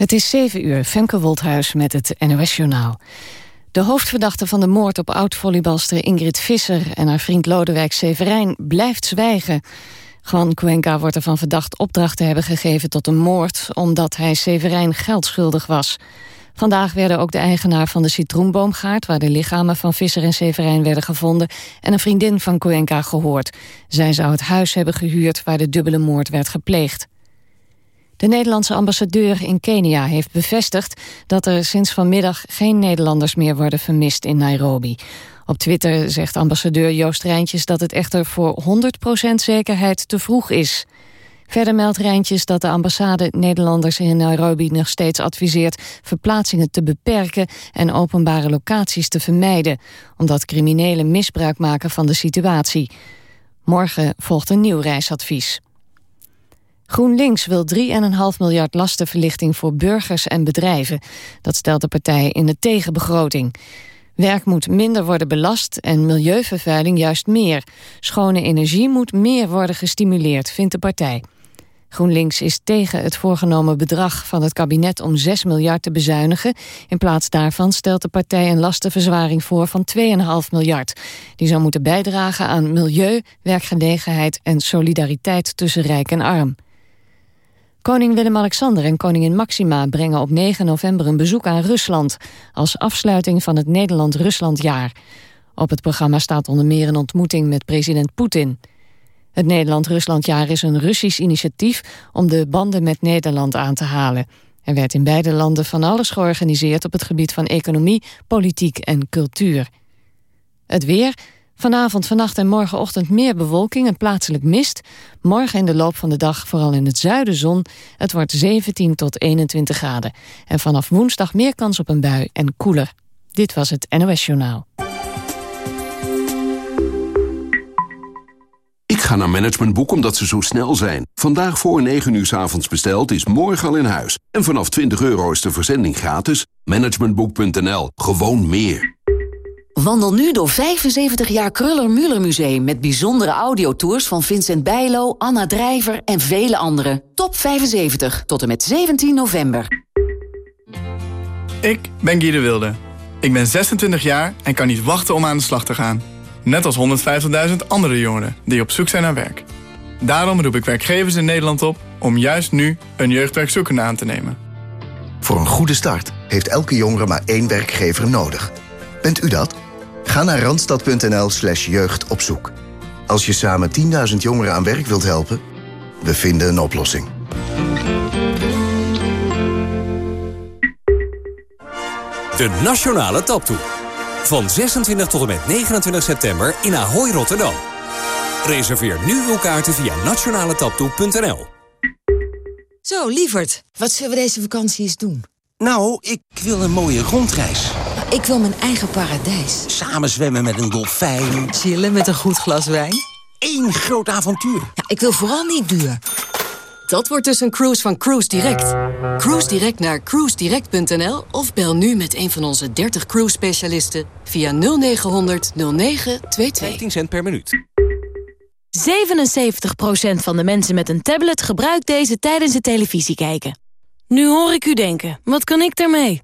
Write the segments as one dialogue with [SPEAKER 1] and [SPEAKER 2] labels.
[SPEAKER 1] Het is 7 uur, Femke Wolthuis met het NOS-journaal. De hoofdverdachte van de moord op oud-volleybalster Ingrid Visser... en haar vriend Lodewijk Severijn blijft zwijgen. Juan Cuenca wordt ervan verdacht opdracht te hebben gegeven tot een moord... omdat hij Severijn geld schuldig was. Vandaag werden ook de eigenaar van de citroenboomgaard... waar de lichamen van Visser en Severijn werden gevonden... en een vriendin van Cuenca gehoord. Zij zou het huis hebben gehuurd waar de dubbele moord werd gepleegd. De Nederlandse ambassadeur in Kenia heeft bevestigd dat er sinds vanmiddag geen Nederlanders meer worden vermist in Nairobi. Op Twitter zegt ambassadeur Joost Rijntjes dat het echter voor 100% zekerheid te vroeg is. Verder meldt Rijntjes dat de ambassade Nederlanders in Nairobi nog steeds adviseert verplaatsingen te beperken en openbare locaties te vermijden, omdat criminelen misbruik maken van de situatie. Morgen volgt een nieuw reisadvies. GroenLinks wil 3,5 miljard lastenverlichting voor burgers en bedrijven. Dat stelt de partij in de tegenbegroting. Werk moet minder worden belast en milieuvervuiling juist meer. Schone energie moet meer worden gestimuleerd, vindt de partij. GroenLinks is tegen het voorgenomen bedrag van het kabinet om 6 miljard te bezuinigen. In plaats daarvan stelt de partij een lastenverzwaring voor van 2,5 miljard. Die zou moeten bijdragen aan milieu, werkgelegenheid en solidariteit tussen rijk en arm. Koning Willem-Alexander en koningin Maxima brengen op 9 november een bezoek aan Rusland... als afsluiting van het Nederland-Ruslandjaar. Op het programma staat onder meer een ontmoeting met president Poetin. Het Nederland-Ruslandjaar is een Russisch initiatief... om de banden met Nederland aan te halen. Er werd in beide landen van alles georganiseerd... op het gebied van economie, politiek en cultuur. Het weer... Vanavond, vannacht en morgenochtend meer bewolking en plaatselijk mist. Morgen in de loop van de dag vooral in het zuiden zon. Het wordt 17 tot 21 graden. En vanaf woensdag meer kans op een bui en koeler. Dit was het NOS Journaal.
[SPEAKER 2] Ik ga naar Managementboek omdat ze zo snel zijn. Vandaag voor 9 uur s avonds besteld is morgen al in huis. En vanaf 20 euro is de verzending gratis. Managementboek.nl. Gewoon meer.
[SPEAKER 3] Wandel nu door 75 jaar Kruller-Müller Museum... met bijzondere audiotours van Vincent Bijlo, Anna Drijver en vele anderen. Top 75, tot en met 17 november.
[SPEAKER 4] Ik ben Guy de Wilde. Ik ben 26 jaar en kan niet wachten om aan de slag te gaan. Net als 150.000 andere jongeren die op zoek zijn naar werk. Daarom roep ik werkgevers in Nederland op... om juist nu een jeugdwerkzoekende aan te nemen.
[SPEAKER 5] Voor een goede start heeft elke jongere maar één werkgever nodig. Bent u dat? Ga naar randstad.nl slash jeugdopzoek. Als je samen 10.000 jongeren aan werk wilt helpen, we vinden een oplossing.
[SPEAKER 6] De Nationale Taptoe. Van 26 tot en met 29 september in Ahoy, Rotterdam. Reserveer nu uw kaarten via nationaletaptoe.nl.
[SPEAKER 7] Zo, lieverd, wat zullen we deze vakantie eens doen?
[SPEAKER 8] Nou, ik wil een mooie rondreis.
[SPEAKER 7] Ik wil mijn eigen paradijs.
[SPEAKER 8] Samen zwemmen met een dolfijn.
[SPEAKER 7] Chillen met een goed glas wijn.
[SPEAKER 8] Eén groot avontuur.
[SPEAKER 7] Ja, ik wil vooral niet duur. Dat wordt dus een cruise van Cruise Direct. Cruise Direct naar cruisedirect.nl of bel nu met een van onze 30 cruise specialisten via 0900 0922.
[SPEAKER 6] 15 cent per minuut.
[SPEAKER 9] 77% van de mensen met een tablet gebruikt deze tijdens het televisie kijken. Nu hoor ik u denken, wat kan ik daarmee?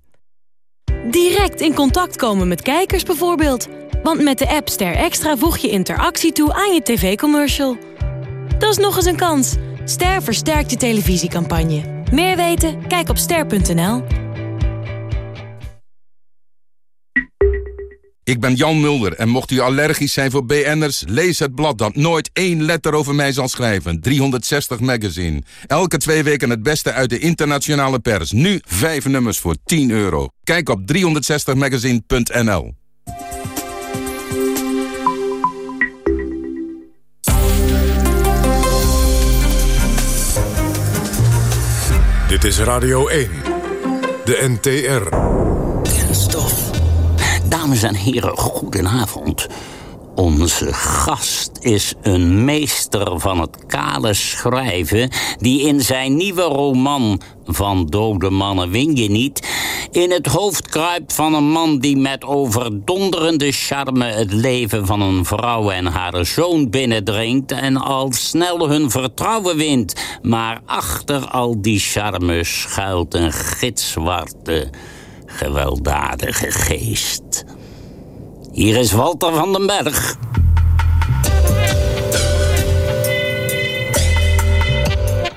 [SPEAKER 9] Direct in contact komen met kijkers bijvoorbeeld. Want met de app Ster Extra voeg je interactie toe aan je tv-commercial. Dat is nog eens een kans. Ster versterkt je televisiecampagne. Meer weten? Kijk op ster.nl.
[SPEAKER 10] Ik ben Jan Mulder en mocht u allergisch zijn voor BN'ers... lees het blad dat nooit één letter over mij zal schrijven. 360 Magazine. Elke twee weken het beste uit de internationale pers. Nu vijf nummers voor 10 euro. Kijk op 360magazine.nl
[SPEAKER 11] Dit is Radio 1. De NTR.
[SPEAKER 12] Dames en heren, goedenavond. Onze gast is een meester van het kale schrijven... die in zijn nieuwe roman Van dode mannen win je niet... in het hoofd kruipt van een man die met overdonderende charme het leven van een vrouw en haar zoon binnendringt en al snel hun vertrouwen wint. Maar achter al die charme schuilt een gitzwarte, gewelddadige geest. Hier is Walter van den Berg.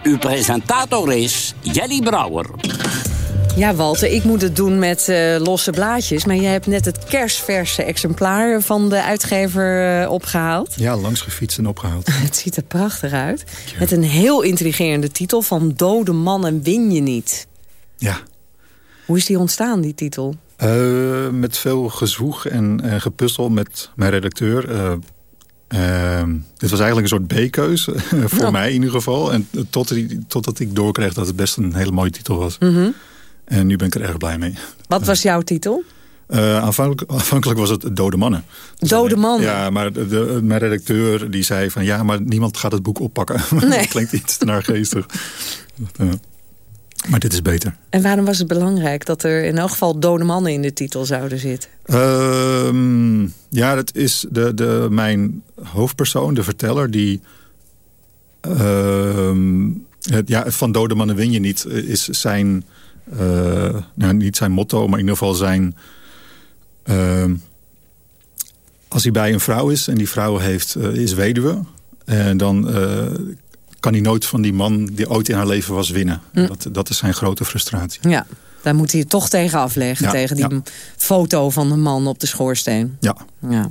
[SPEAKER 12] Uw presentator is Jelly Brouwer.
[SPEAKER 13] Ja, Walter, ik moet het doen met uh, losse blaadjes. Maar jij hebt net het kersverse exemplaar van de uitgever uh, opgehaald.
[SPEAKER 14] Ja, langs gefietst en opgehaald.
[SPEAKER 13] het ziet er prachtig uit. Ja. Met een heel intrigerende titel van Dode mannen win je niet.
[SPEAKER 14] Ja.
[SPEAKER 13] Hoe is die ontstaan, die titel?
[SPEAKER 14] Uh, met veel gezwoeg en, en gepuzzel met mijn redacteur. dit was eigenlijk een soort B-keus, voor ja. mij in ieder geval. En tot, totdat ik doorkreeg dat het best een hele mooie titel was.
[SPEAKER 13] Mm -hmm.
[SPEAKER 14] En nu ben ik er erg blij mee.
[SPEAKER 13] Wat was jouw titel?
[SPEAKER 14] Uh, aanvankelijk, aanvankelijk, was het Dode Mannen.
[SPEAKER 13] Dode Mannen?
[SPEAKER 14] Ja, maar de, de, mijn redacteur die zei van... ja, maar niemand gaat het boek oppakken. Nee. dat klinkt iets te naargeestig. uh, maar dit is beter.
[SPEAKER 13] En waarom was het belangrijk dat er in elk geval dode mannen in de titel zouden zitten?
[SPEAKER 14] Uh, ja, dat is de, de, mijn hoofdpersoon, de verteller... die ehm, het, ja, van dode mannen win je niet, is zijn uh, nou, niet zijn motto, maar in ieder geval zijn... Uh, als hij bij een vrouw is en die vrouw heeft, uh, is weduwe... en dan kan hij nooit van die man die ooit in haar leven was winnen. Mm. Dat, dat is zijn grote frustratie.
[SPEAKER 13] Ja, daar moet hij het toch tegen afleggen. Ja, tegen die ja. foto van de man op de schoorsteen.
[SPEAKER 14] Ja.
[SPEAKER 13] ja.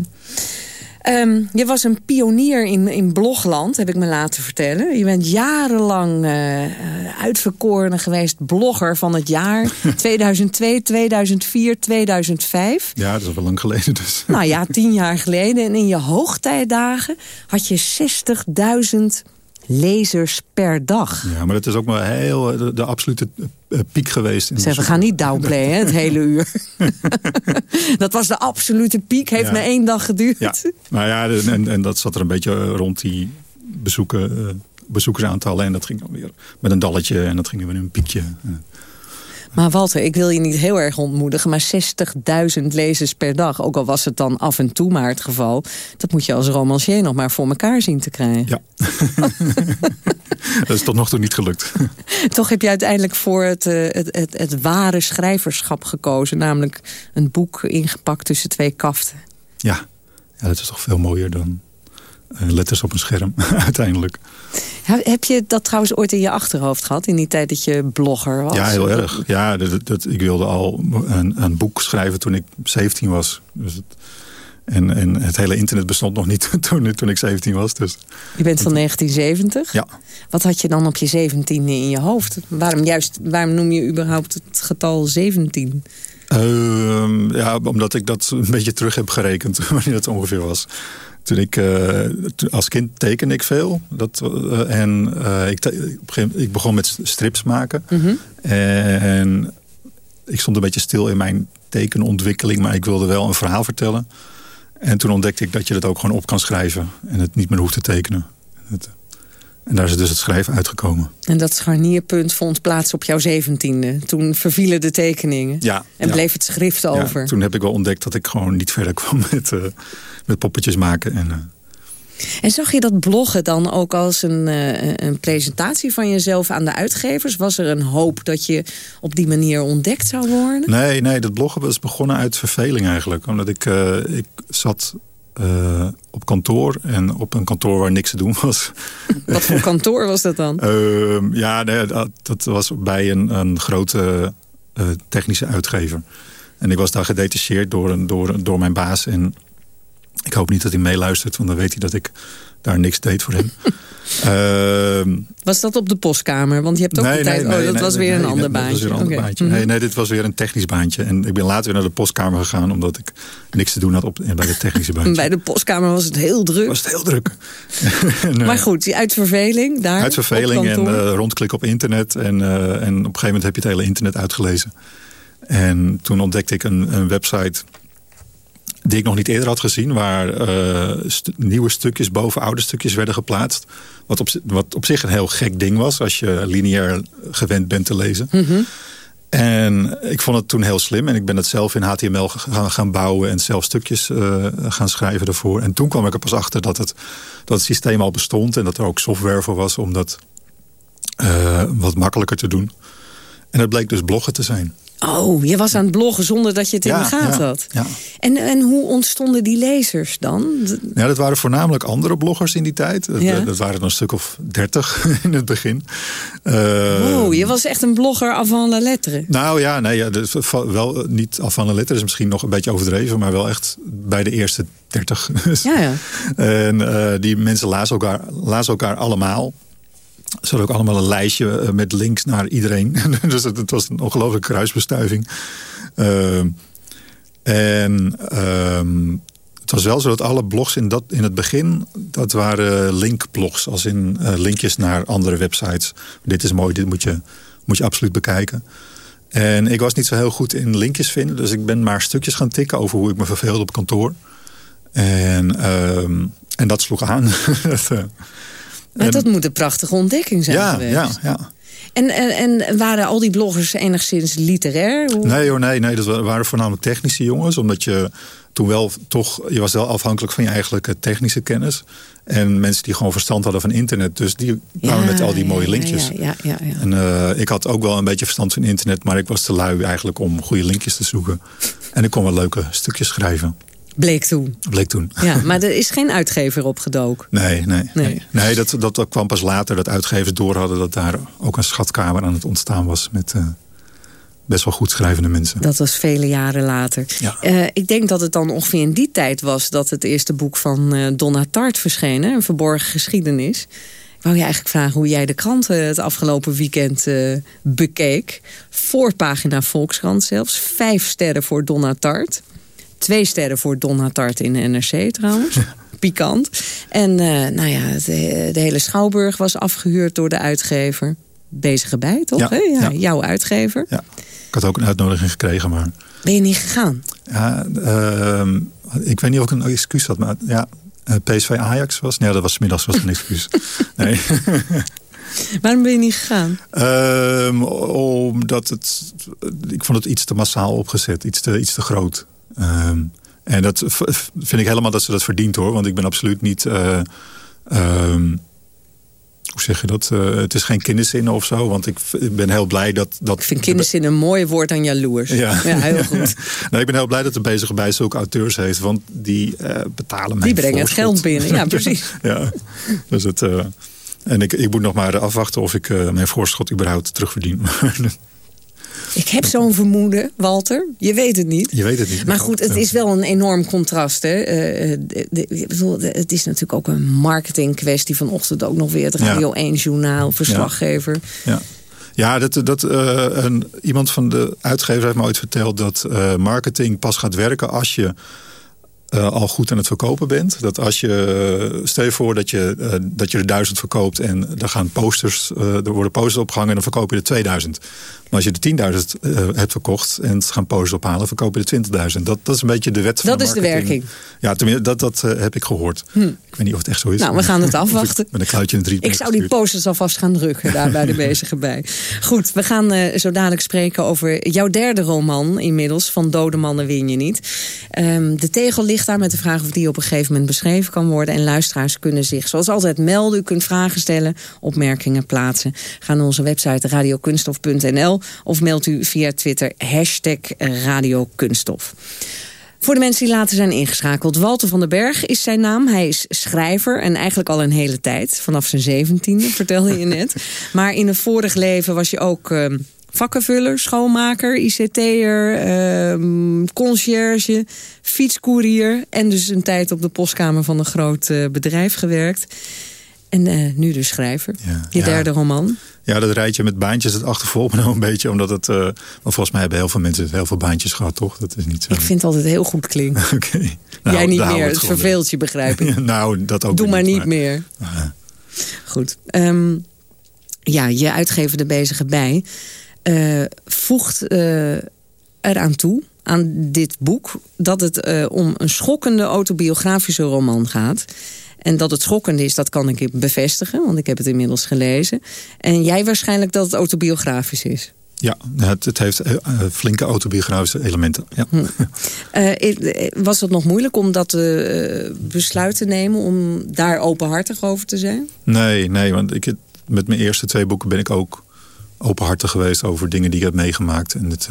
[SPEAKER 13] Um, je was een pionier in, in blogland, heb ik me laten vertellen. Je bent jarenlang uh, uitverkoren geweest blogger van het jaar. 2002, 2004, 2005.
[SPEAKER 14] Ja, dat is wel lang geleden dus.
[SPEAKER 13] Nou ja, tien jaar geleden. En in je hoogtijdagen had je 60.000 lezers per dag.
[SPEAKER 14] Ja, maar dat is ook maar heel de, de absolute piek geweest.
[SPEAKER 13] Zeg, we gaan niet downplayen, het hele uur. dat was de absolute piek, heeft ja. maar één dag geduurd.
[SPEAKER 14] Ja. Nou ja, en, en dat zat er een beetje rond die bezoeken, bezoekersaantallen. En dat ging dan weer met een dalletje en dat ging weer een piekje.
[SPEAKER 13] Maar Walter, ik wil je niet heel erg ontmoedigen... maar 60.000 lezers per dag, ook al was het dan af en toe maar het geval... dat moet je als romancier nog maar voor elkaar zien te krijgen.
[SPEAKER 14] Ja. dat is tot nog toe niet gelukt.
[SPEAKER 13] Toch heb je uiteindelijk voor het, het, het, het ware schrijverschap gekozen... namelijk een boek ingepakt tussen twee kaften.
[SPEAKER 14] Ja, ja dat is toch veel mooier dan letters op een scherm, uiteindelijk.
[SPEAKER 13] Heb je dat trouwens ooit in je achterhoofd gehad... in die tijd dat je blogger was?
[SPEAKER 14] Ja, heel erg. Ja, dat, dat, ik wilde al een, een, boek schrijven toen ik 17 was. Dus het, en, en het hele internet bestond nog niet toen, toen ik 17 was. Dus.
[SPEAKER 13] Je bent van 1970?
[SPEAKER 14] Ja.
[SPEAKER 13] Wat had je dan op je 17e in je hoofd? Waarom, juist, waarom noem je überhaupt het getal 17?
[SPEAKER 14] Uh, ja, omdat ik dat een beetje terug heb gerekend, wanneer dat ongeveer was. Toen ik, uh, als kind tekende ik veel. Dat, uh, en uh, ik, ik begon met strips maken.
[SPEAKER 13] Mm -hmm.
[SPEAKER 14] En ik stond een beetje stil in mijn tekenontwikkeling. Maar ik wilde wel een verhaal vertellen. En toen ontdekte ik dat je dat ook gewoon op kan schrijven. En het niet meer hoeft te tekenen. Het, en daar is dus het schrijven uitgekomen.
[SPEAKER 13] En dat scharnierpunt vond plaats op jouw zeventiende. Toen vervielen de tekeningen.
[SPEAKER 14] Ja,
[SPEAKER 13] en
[SPEAKER 14] ja.
[SPEAKER 13] bleef het schrift over.
[SPEAKER 14] Ja, toen heb ik wel ontdekt dat ik gewoon niet verder kwam met, uh, met poppetjes maken. En, uh...
[SPEAKER 13] en zag je dat bloggen dan ook als een, uh, een presentatie van jezelf aan de uitgevers? Was er een hoop dat je op die manier ontdekt zou worden?
[SPEAKER 14] Nee, nee dat bloggen was begonnen uit verveling eigenlijk. Omdat ik, ik zat uh, op kantoor. En op een kantoor waar niks te doen was.
[SPEAKER 13] Wat voor kantoor was dat dan?
[SPEAKER 14] uh, ja, nee, dat, dat, was bij een, een grote uh, technische uitgever. En ik was daar gedetacheerd door, een, door, door mijn baas. En ik hoop niet dat hij meeluistert, want dan weet hij dat ik daar niks deed voor hem. uh,
[SPEAKER 13] was dat op de postkamer? Want je hebt ook
[SPEAKER 14] nee,
[SPEAKER 13] de tijd...
[SPEAKER 14] Nee, nee,
[SPEAKER 13] oh, dat was weer een ander baantje.
[SPEAKER 14] Dat was weer een ander
[SPEAKER 13] okay.
[SPEAKER 14] baantje. Nee, nee, dit was weer een technisch baantje. En ik ben later weer naar de postkamer gegaan... omdat ik niks te doen had op, bij de technische baantje.
[SPEAKER 13] Bij de postkamer was het heel druk.
[SPEAKER 14] Was het heel druk.
[SPEAKER 13] en, maar goed, uit verveling daar
[SPEAKER 14] Uit verveling en uh, rondklik op internet. En, uh, en op een gegeven moment heb je het hele internet uitgelezen. En toen ontdekte ik een, een website die ik nog niet eerder had gezien... waar uh, st nieuwe stukjes boven oude stukjes werden geplaatst. Wat op, wat op zich een heel gek ding was... als je lineair gewend bent te lezen.
[SPEAKER 13] Mm -hmm.
[SPEAKER 14] En ik vond het toen heel slim. En ik ben het zelf in HTML gaan, gaan bouwen en zelf stukjes uh, gaan schrijven ervoor. En toen kwam ik er pas achter dat het, dat het systeem al bestond. En dat er ook software voor was om dat uh, wat makkelijker te doen. En dat bleek dus bloggen te zijn.
[SPEAKER 13] Oh, je was aan het bloggen zonder dat je het in de gaten had.
[SPEAKER 14] Ja.
[SPEAKER 13] En, en hoe ontstonden die lezers dan?
[SPEAKER 14] Ja, dat waren voornamelijk andere bloggers in die tijd. Ja. Dat waren er een stuk of dertig in het begin.
[SPEAKER 13] Uh, wow, je was echt een blogger avant la lettre.
[SPEAKER 14] Nou ja, nee, ja, dus wel niet avant la lettre. is misschien nog een beetje overdreven. Maar wel echt bij de eerste dertig.
[SPEAKER 13] Ja, ja.
[SPEAKER 14] en uh, die mensen lazen elkaar, lazen elkaar allemaal. Ze hadden ook allemaal een lijstje eh, met links naar iedereen. dus het, was een ongelooflijke kruisbestuiving. Uh, en uh, het was wel zo dat alle blogs in, dat, in het begin... dat waren linkblogs, als in uh, linkjes naar andere websites. Dit is mooi, dit moet je, moet je absoluut bekijken. En ik was niet zo heel goed in linkjes vinden... dus ik ben maar stukjes gaan tikken over hoe ik me verveelde op kantoor. En, ehm, en dat sloeg aan.
[SPEAKER 13] Maar dat moet een prachtige ontdekking zijn
[SPEAKER 14] ja,
[SPEAKER 13] geweest.
[SPEAKER 14] Ja, ja.
[SPEAKER 13] En, en, en, waren al die bloggers enigszins literair? Hoe...
[SPEAKER 14] Nee hoor, nee, nee, dat waren voornamelijk technische jongens. Omdat je toen wel toch, je was wel afhankelijk van je eigenlijke technische kennis. En mensen die gewoon verstand hadden van internet. Dus die kwamen met al die mooie linkjes.
[SPEAKER 13] Ja, ja, ja,
[SPEAKER 14] En uh, ik had ook wel een beetje verstand van internet. Maar ik was te lui eigenlijk om goede linkjes te zoeken. En ik kon wel leuke stukjes schrijven.
[SPEAKER 13] Bleek toen.
[SPEAKER 14] Bleek toen.
[SPEAKER 13] Ja, maar er is geen uitgever opgedoken.
[SPEAKER 14] Nee, nee. nee. nee dat, dat, dat kwam pas later dat uitgevers door hadden... dat daar ook een schatkamer aan het ontstaan was... met uh, best wel goed schrijvende mensen.
[SPEAKER 13] Dat was vele jaren later.
[SPEAKER 14] Ja.
[SPEAKER 13] Uh, ik denk dat het dan ongeveer in die tijd was... dat het eerste boek van uh, Donna Tart verscheen. Een verborgen geschiedenis. Ik wou je eigenlijk vragen hoe jij de kranten het afgelopen weekend uh, bekeek. Voorpagina Volkskrant zelfs. Vijf sterren voor Donna Tart. Twee sterren voor Don Hattart in de NRC trouwens. Pikant. En uh, nou ja, de, de, hele Schouwburg was afgehuurd door de uitgever. Bezige bij, toch?
[SPEAKER 14] Ja,
[SPEAKER 13] ja,
[SPEAKER 14] ja,
[SPEAKER 13] Jouw uitgever.
[SPEAKER 14] Ja. Ik had ook een uitnodiging gekregen, maar...
[SPEAKER 13] Ben je niet gegaan?
[SPEAKER 14] Ja, uh, ik weet niet of ik een excuus had, maar ja, eh, PSV Ajax was... Nee, dat was middags was een excuus. nee.
[SPEAKER 13] Waarom ben je niet gegaan?
[SPEAKER 14] Uh, omdat het... Ik vond het iets te massaal opgezet. Iets te, iets te groot. Um, en dat vind ik helemaal dat ze dat verdient hoor. Want ik ben absoluut niet... Uh, um, hoe zeg je dat? Uh, het is geen kinderzin of zo. Want ik ben heel blij dat... dat
[SPEAKER 13] ik vind kinderzin een mooi woord aan jaloers.
[SPEAKER 14] Ja,
[SPEAKER 13] ja heel goed.
[SPEAKER 14] nou, ik ben heel blij dat de bezige bij zulke auteurs heeft. Want die uh, betalen mij
[SPEAKER 13] Die brengen het geld binnen, ja precies.
[SPEAKER 14] ja, dus het... En ik, ik moet nog maar afwachten of ik mijn voorschot überhaupt terugverdien.
[SPEAKER 13] Ik heb zo'n vermoeden, Walter. Je weet het niet.
[SPEAKER 14] Je weet het niet.
[SPEAKER 13] Maar goed, het is wel een enorm contrast. Hè? Uh, de, de, bedoel, het is natuurlijk ook een marketing kwestie. Vanochtend ook nog weer het Radio ja. 1 journaal, verslaggever.
[SPEAKER 14] Ja. ja. Ja, dat, dat, uh, een, iemand van de uitgever heeft me ooit verteld... dat uh, marketing pas gaat werken als je uh, al goed aan het verkopen bent. Dat als je, stel je voor dat je, uh, dat je er duizend verkoopt en er gaan posters, uh, er worden posters opgehangen en dan verkoop je er 2000. Maar als je de 10.000 hebt verkocht en het gaan posters ophalen, verkoop je de 20.000. Dat, dat is een beetje de wet van
[SPEAKER 13] dat
[SPEAKER 14] de
[SPEAKER 13] is de werking.
[SPEAKER 14] Ja, tenminste, dat, dat heb ik gehoord. Hm. Ik weet niet of het echt zo is.
[SPEAKER 13] Nou, we gaan het afwachten.
[SPEAKER 14] Met een kluitje in drie
[SPEAKER 13] Ik zou die posters alvast gaan drukken daar bij de bezige bij. Goed, we gaan zo dadelijk spreken over jouw derde roman inmiddels. Van Dode mannen win je niet. Um, de tegel ligt daar met de vraag of die op een gegeven moment beschreven kan worden. En luisteraars kunnen zich zoals altijd melden. U kunt vragen stellen, opmerkingen plaatsen. Ga naar onze website radiokunstof.nl of mailt u via Twitter hashtag radiokunstof. Voor de mensen die later zijn ingeschakeld. Walter van den Berg is zijn naam. Hij is schrijver en eigenlijk al een hele tijd. Vanaf zijn zeventiende, vertelde je net. Maar in een vorig leven was je ook... Uh, vakkenvuller, schoonmaker, ICT'er, uh, conciërge, fietscourier... en dus een tijd op de postkamer van een groot uh, bedrijf gewerkt. En uh, nu dus schrijver.
[SPEAKER 14] Ja,
[SPEAKER 13] je
[SPEAKER 14] ja.
[SPEAKER 13] derde roman.
[SPEAKER 14] Ja, dat rijtje met baantjes, het achtervolgt me nou een beetje. Omdat het, uh, want volgens mij hebben heel veel mensen heel veel baantjes gehad, toch? Dat is niet zo.
[SPEAKER 13] Ik vind het altijd heel goed klinken.
[SPEAKER 14] Oké. Okay.
[SPEAKER 13] Nou, Jij niet meer, het, het verveelt je, begrijp ik.
[SPEAKER 14] nou, dat ook
[SPEAKER 13] Doe
[SPEAKER 14] niet,
[SPEAKER 13] maar niet maar... meer.
[SPEAKER 14] Uh.
[SPEAKER 13] Goed. Um, ja, je uitgever de bezige bij... Uh, voegt uh, eraan toe, aan dit boek... dat het uh, om een schokkende autobiografische roman gaat. En dat het schokkende is, dat kan ik bevestigen... want ik heb het inmiddels gelezen. En jij waarschijnlijk dat het autobiografisch is.
[SPEAKER 14] Ja, het, het heeft flinke autobiografische elementen. Ja. Hm.
[SPEAKER 13] Was het nog moeilijk om dat besluit te nemen... om daar openhartig over te zijn?
[SPEAKER 14] Nee, nee want ik, met mijn eerste twee boeken ben ik ook openhartig geweest... over dingen die ik heb meegemaakt. En het,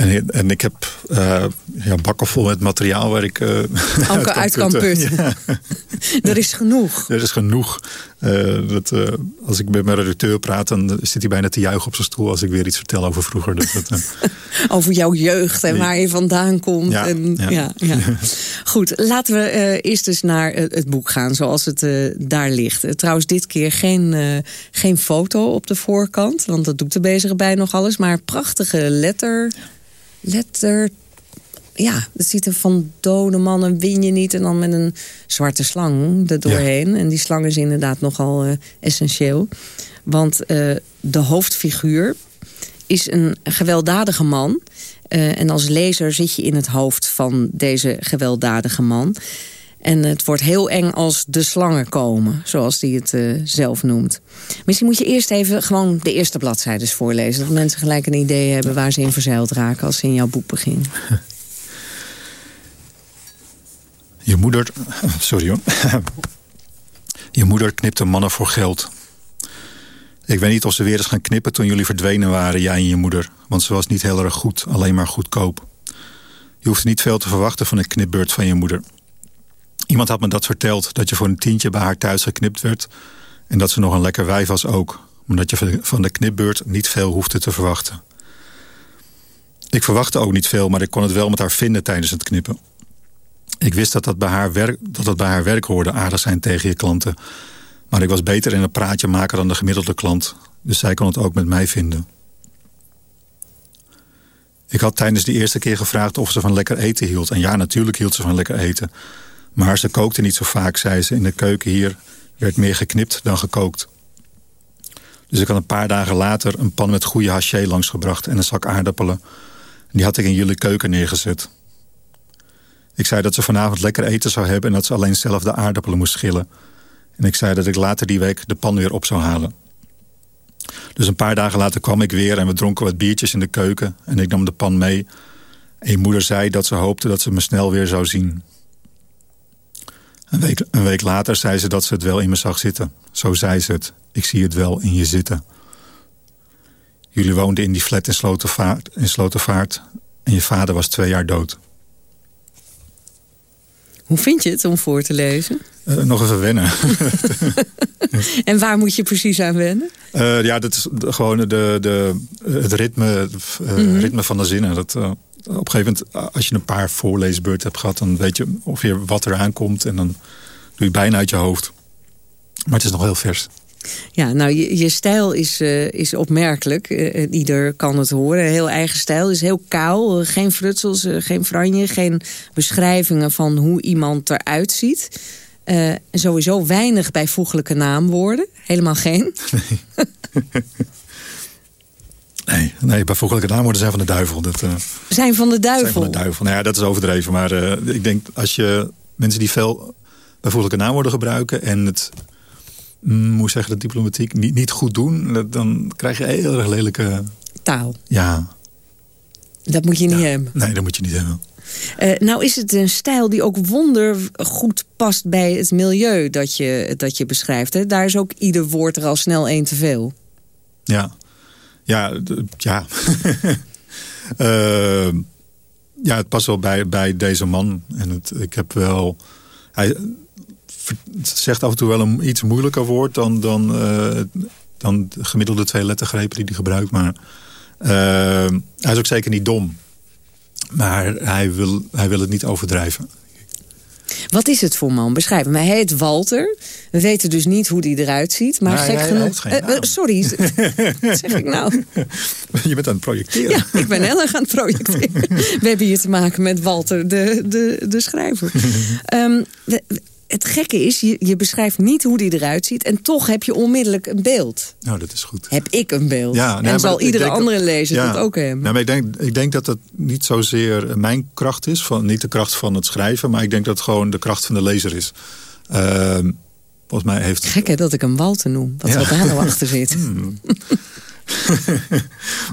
[SPEAKER 14] en, en ik heb uh, ja, bakken vol met materiaal waar ik uh,
[SPEAKER 13] uit, kan uit kan putten. Ja. er is genoeg.
[SPEAKER 14] Er is genoeg. Uh, dat, als ik met mijn redacteur praat, dan zit hij bijna te juichen op zijn stoel... als ik weer iets vertel over vroeger. Dus dat,
[SPEAKER 13] over jouw jeugd en waar je vandaan komt. Ja, en, ja. ja, Goed, laten we eerst eens naar het boek gaan zoals het daar ligt. trouwens, dit keer geen, geen foto op de voorkant... want dat doet de bezige bij nog alles... maar prachtige letter letter... Ja, het ziet er van dode mannen win je niet. En dan met een zwarte slang er doorheen. En die slang is inderdaad nogal uh, essentieel. Want uh, de hoofdfiguur is een gewelddadige man. Uh, en als lezer zit je in het hoofd van deze gewelddadige man. En het wordt heel eng als de slangen komen, zoals hij het uh, zelf noemt. Misschien moet je eerst even gewoon de eerste bladzijdes voorlezen. Dat mensen gelijk een idee hebben waar ze in verzeild raken als ze in jouw boek beginnen.
[SPEAKER 14] Je moeder... Sorry hoor. Je moeder knipte mannen voor geld. Ik weet niet of ze weer eens gaan knippen toen jullie verdwenen waren, jij en je moeder. Want ze was niet heel erg goed, alleen maar goedkoop. Je hoeft niet veel te verwachten van een knipbeurt van je moeder. Iemand had me dat verteld, dat je voor een tientje bij haar thuis geknipt werd... en dat ze nog een lekker wijf was ook. Maar dat je van de knipbeurt niet veel hoefde te verwachten. Ik verwachtte ook niet veel, maar ik kon het wel met haar vinden tijdens het knippen. Ik wist dat dat bij haar werk, dat dat bij haar werk hoorde, aardig zijn tegen je klanten. Maar ik was beter in een praatje maken dan de gemiddelde klant. Dus zij kon het ook met mij vinden. Ik had tijdens die eerste keer gevraagd of ze van lekker eten hield. En ja, natuurlijk hield ze van lekker eten. Maar ze kookte niet zo vaak, zei ze. In de keuken hier werd meer geknipt dan gekookt. Dus ik had een paar dagen later een pan met goede haché langsgebracht... en een zak aardappelen. Die had ik in jullie keuken neergezet. Ik zei dat ze vanavond lekker eten zou hebben... en dat ze alleen zelf de aardappelen moest schillen. En ik zei dat ik later die week de pan weer op zou halen. Dus een paar dagen later kwam ik weer en we dronken wat biertjes in de keuken... en ik nam de pan mee. En je moeder zei dat ze hoopte dat ze me snel weer zou zien... Een week, een week later zei ze dat ze het wel in me zag zitten. Zo zei ze het. Ik zie het wel in je zitten. Jullie woonden in die flat in Slotervaart, in Slotervaart en je vader was twee jaar dood.
[SPEAKER 13] Hoe vind je het om voor te lezen?
[SPEAKER 14] Uh, nog even wennen.
[SPEAKER 13] en waar moet je precies aan wennen?
[SPEAKER 14] Uh, ja, dat is gewoon de, de, het ritme, uh, mm -hmm. ritme van de zinnen. Dat, op een gegeven moment, als je een paar voorleesbeurten hebt gehad... dan weet je ongeveer wat er aankomt en dan doe je bijna uit je hoofd. Maar het is nog heel vers.
[SPEAKER 13] Ja, nou, je, je stijl is, uh, is opmerkelijk. Uh, ieder kan het horen. Heel eigen stijl. is heel kaal. Uh, geen frutsels, geen franje. Geen beschrijvingen van hoe iemand eruit ziet. sowieso weinig bijvoeglijke naamwoorden. Helemaal geen.
[SPEAKER 14] Nee. Nee, nee bijvoeglijke naamwoorden zijn van de duivel. Dat, uh,
[SPEAKER 13] zijn van de duivel?
[SPEAKER 14] Zijn van de duivel. Nou ja, dat is overdreven. Maar uh, ik denk als je mensen die veel bijvoeglijke naamwoorden gebruiken... en het, mm, hoe zeg je dat, diplomatiek, niet, niet goed doen... dan krijg je heel erg lelijke...
[SPEAKER 13] Taal.
[SPEAKER 14] Ja.
[SPEAKER 13] Dat moet je niet hebben.
[SPEAKER 14] Nee, dat moet je niet hebben.
[SPEAKER 13] Uh, nou is het een stijl die ook wondergoed past bij het milieu dat je, dat je beschrijft. Hè? Daar is ook ieder woord er al snel één te veel.
[SPEAKER 14] Ja, ja, ja. uh, ja, het past wel bij, bij deze man. En het, ik heb wel... Hij zegt af en toe wel een iets moeilijker woord... dan, dan, uh, dan de gemiddelde twee lettergrepen die hij gebruikt. Maar uh, hij is ook zeker niet dom. Maar hij wil, hij wil het niet overdrijven.
[SPEAKER 13] Wat is het voor man? Beschrijf hem. Hij heet Walter. We weten dus niet hoe hij eruit ziet. Maar gek genoeg... Uh, sorry, wat zeg ik nou?
[SPEAKER 14] Je bent aan het projecteren.
[SPEAKER 13] Ja, ik ben heel erg aan het projecteren. We hebben hier te maken met Walter, de, de, de schrijver. Um, het gekke is, je, je, beschrijft niet hoe die eruit ziet... en toch heb je onmiddellijk een beeld.
[SPEAKER 14] Nou, dat is goed.
[SPEAKER 13] Heb ik een beeld. Ja, en zal iedere andere lezer dat ook hebben.
[SPEAKER 14] Nou, maar ik, denk, ik denk dat dat niet zozeer mijn kracht is. Van, niet de kracht van het schrijven... maar ik denk dat het gewoon de kracht van de lezer is. Uh, volgens mij heeft...
[SPEAKER 13] Gek hè, dat ik een Walter noem. Wat ja. daar nou achter zit. Hmm.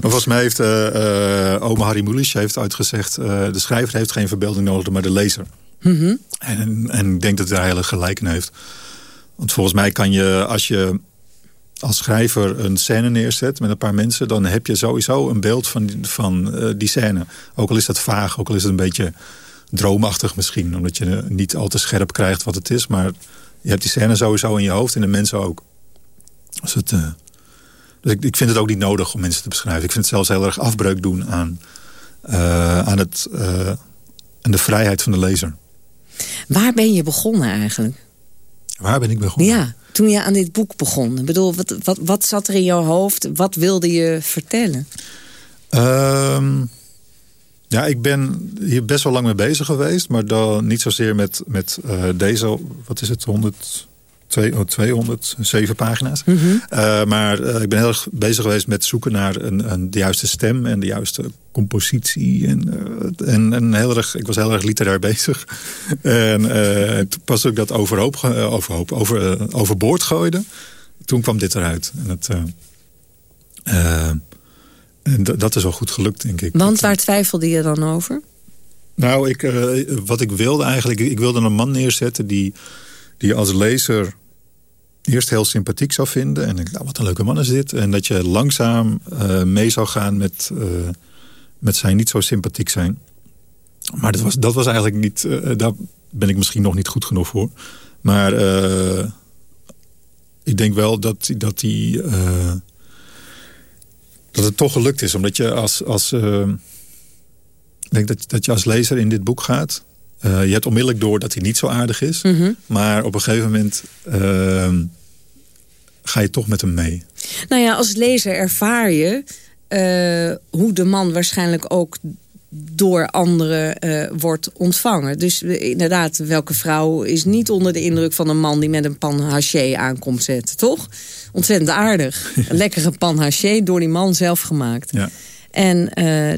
[SPEAKER 14] maar volgens mij heeft uh, oma Harry Mulisch heeft uitgezegd... Uh, de schrijver heeft geen verbeelding nodig, maar de lezer.
[SPEAKER 13] Mhm.
[SPEAKER 14] en, en ik denk dat hij daar heel gelijk in heeft. Want volgens mij kan je, als je als schrijver een scène neerzet met een paar mensen... dan heb je sowieso een beeld van, van die scène. Ook al is dat vaag, ook al is het een beetje droomachtig misschien... omdat je niet al te scherp krijgt wat het is. Maar je hebt die scène sowieso in je hoofd en de mensen ook. Dus, het, uh, dus ik, ik, vind het ook niet nodig om mensen te beschrijven. Ik vind het zelfs heel erg afbreuk doen aan, uh, aan, het, aan de vrijheid van de lezer.
[SPEAKER 13] Waar ben je begonnen eigenlijk?
[SPEAKER 14] Waar ben ik begonnen?
[SPEAKER 13] Ja, toen je aan dit boek begon. Ik bedoel, wat, wat, wat zat er in jouw hoofd? Wat wilde je vertellen?
[SPEAKER 14] Um, ja, ik ben hier best wel lang mee bezig geweest. Maar dan niet zozeer met, met uh, deze, wat is het, 100... 207 pagina's.
[SPEAKER 13] Mm -hmm.
[SPEAKER 14] uh, maar uh, ik ben heel erg bezig geweest met zoeken naar een, een, de juiste stem en de juiste compositie. En, uh, en, en heel erg, ik was heel erg literair bezig. en pas toen ik dat overhoop, overhoop, over, overboord gooide, toen kwam dit eruit. En, het, en dat is wel goed gelukt, denk ik.
[SPEAKER 13] Want waar twijfelde je dan over?
[SPEAKER 14] Nou, ik, wat ik wilde eigenlijk, ik wilde een man neerzetten die die als lezer eerst heel sympathiek zou vinden. En denk, nou, wat een leuke man is dit. En dat je langzaam uh, mee zou gaan met, uh, met zijn niet zo sympathiek zijn. Maar dat was, dat was eigenlijk niet... Daar ben ik misschien nog niet goed genoeg voor. Maar ik denk wel dat, dat die... dat het toch gelukt is. Omdat je als... als ik denk dat, dat je als lezer in dit boek gaat... Uh, je hebt onmiddellijk door dat hij niet zo aardig is.
[SPEAKER 13] Mm -hmm.
[SPEAKER 14] Maar op een gegeven moment uh, ga je toch met hem mee.
[SPEAKER 13] Nou ja, als lezer ervaar je uh, hoe de man waarschijnlijk ook door anderen wordt ontvangen. Dus inderdaad, welke vrouw is niet onder de indruk van een man... die met een pan haché aankomt zetten, toch? Ontzettend aardig. Een lekkere pan haché door die man zelf gemaakt.
[SPEAKER 14] Ja.
[SPEAKER 13] En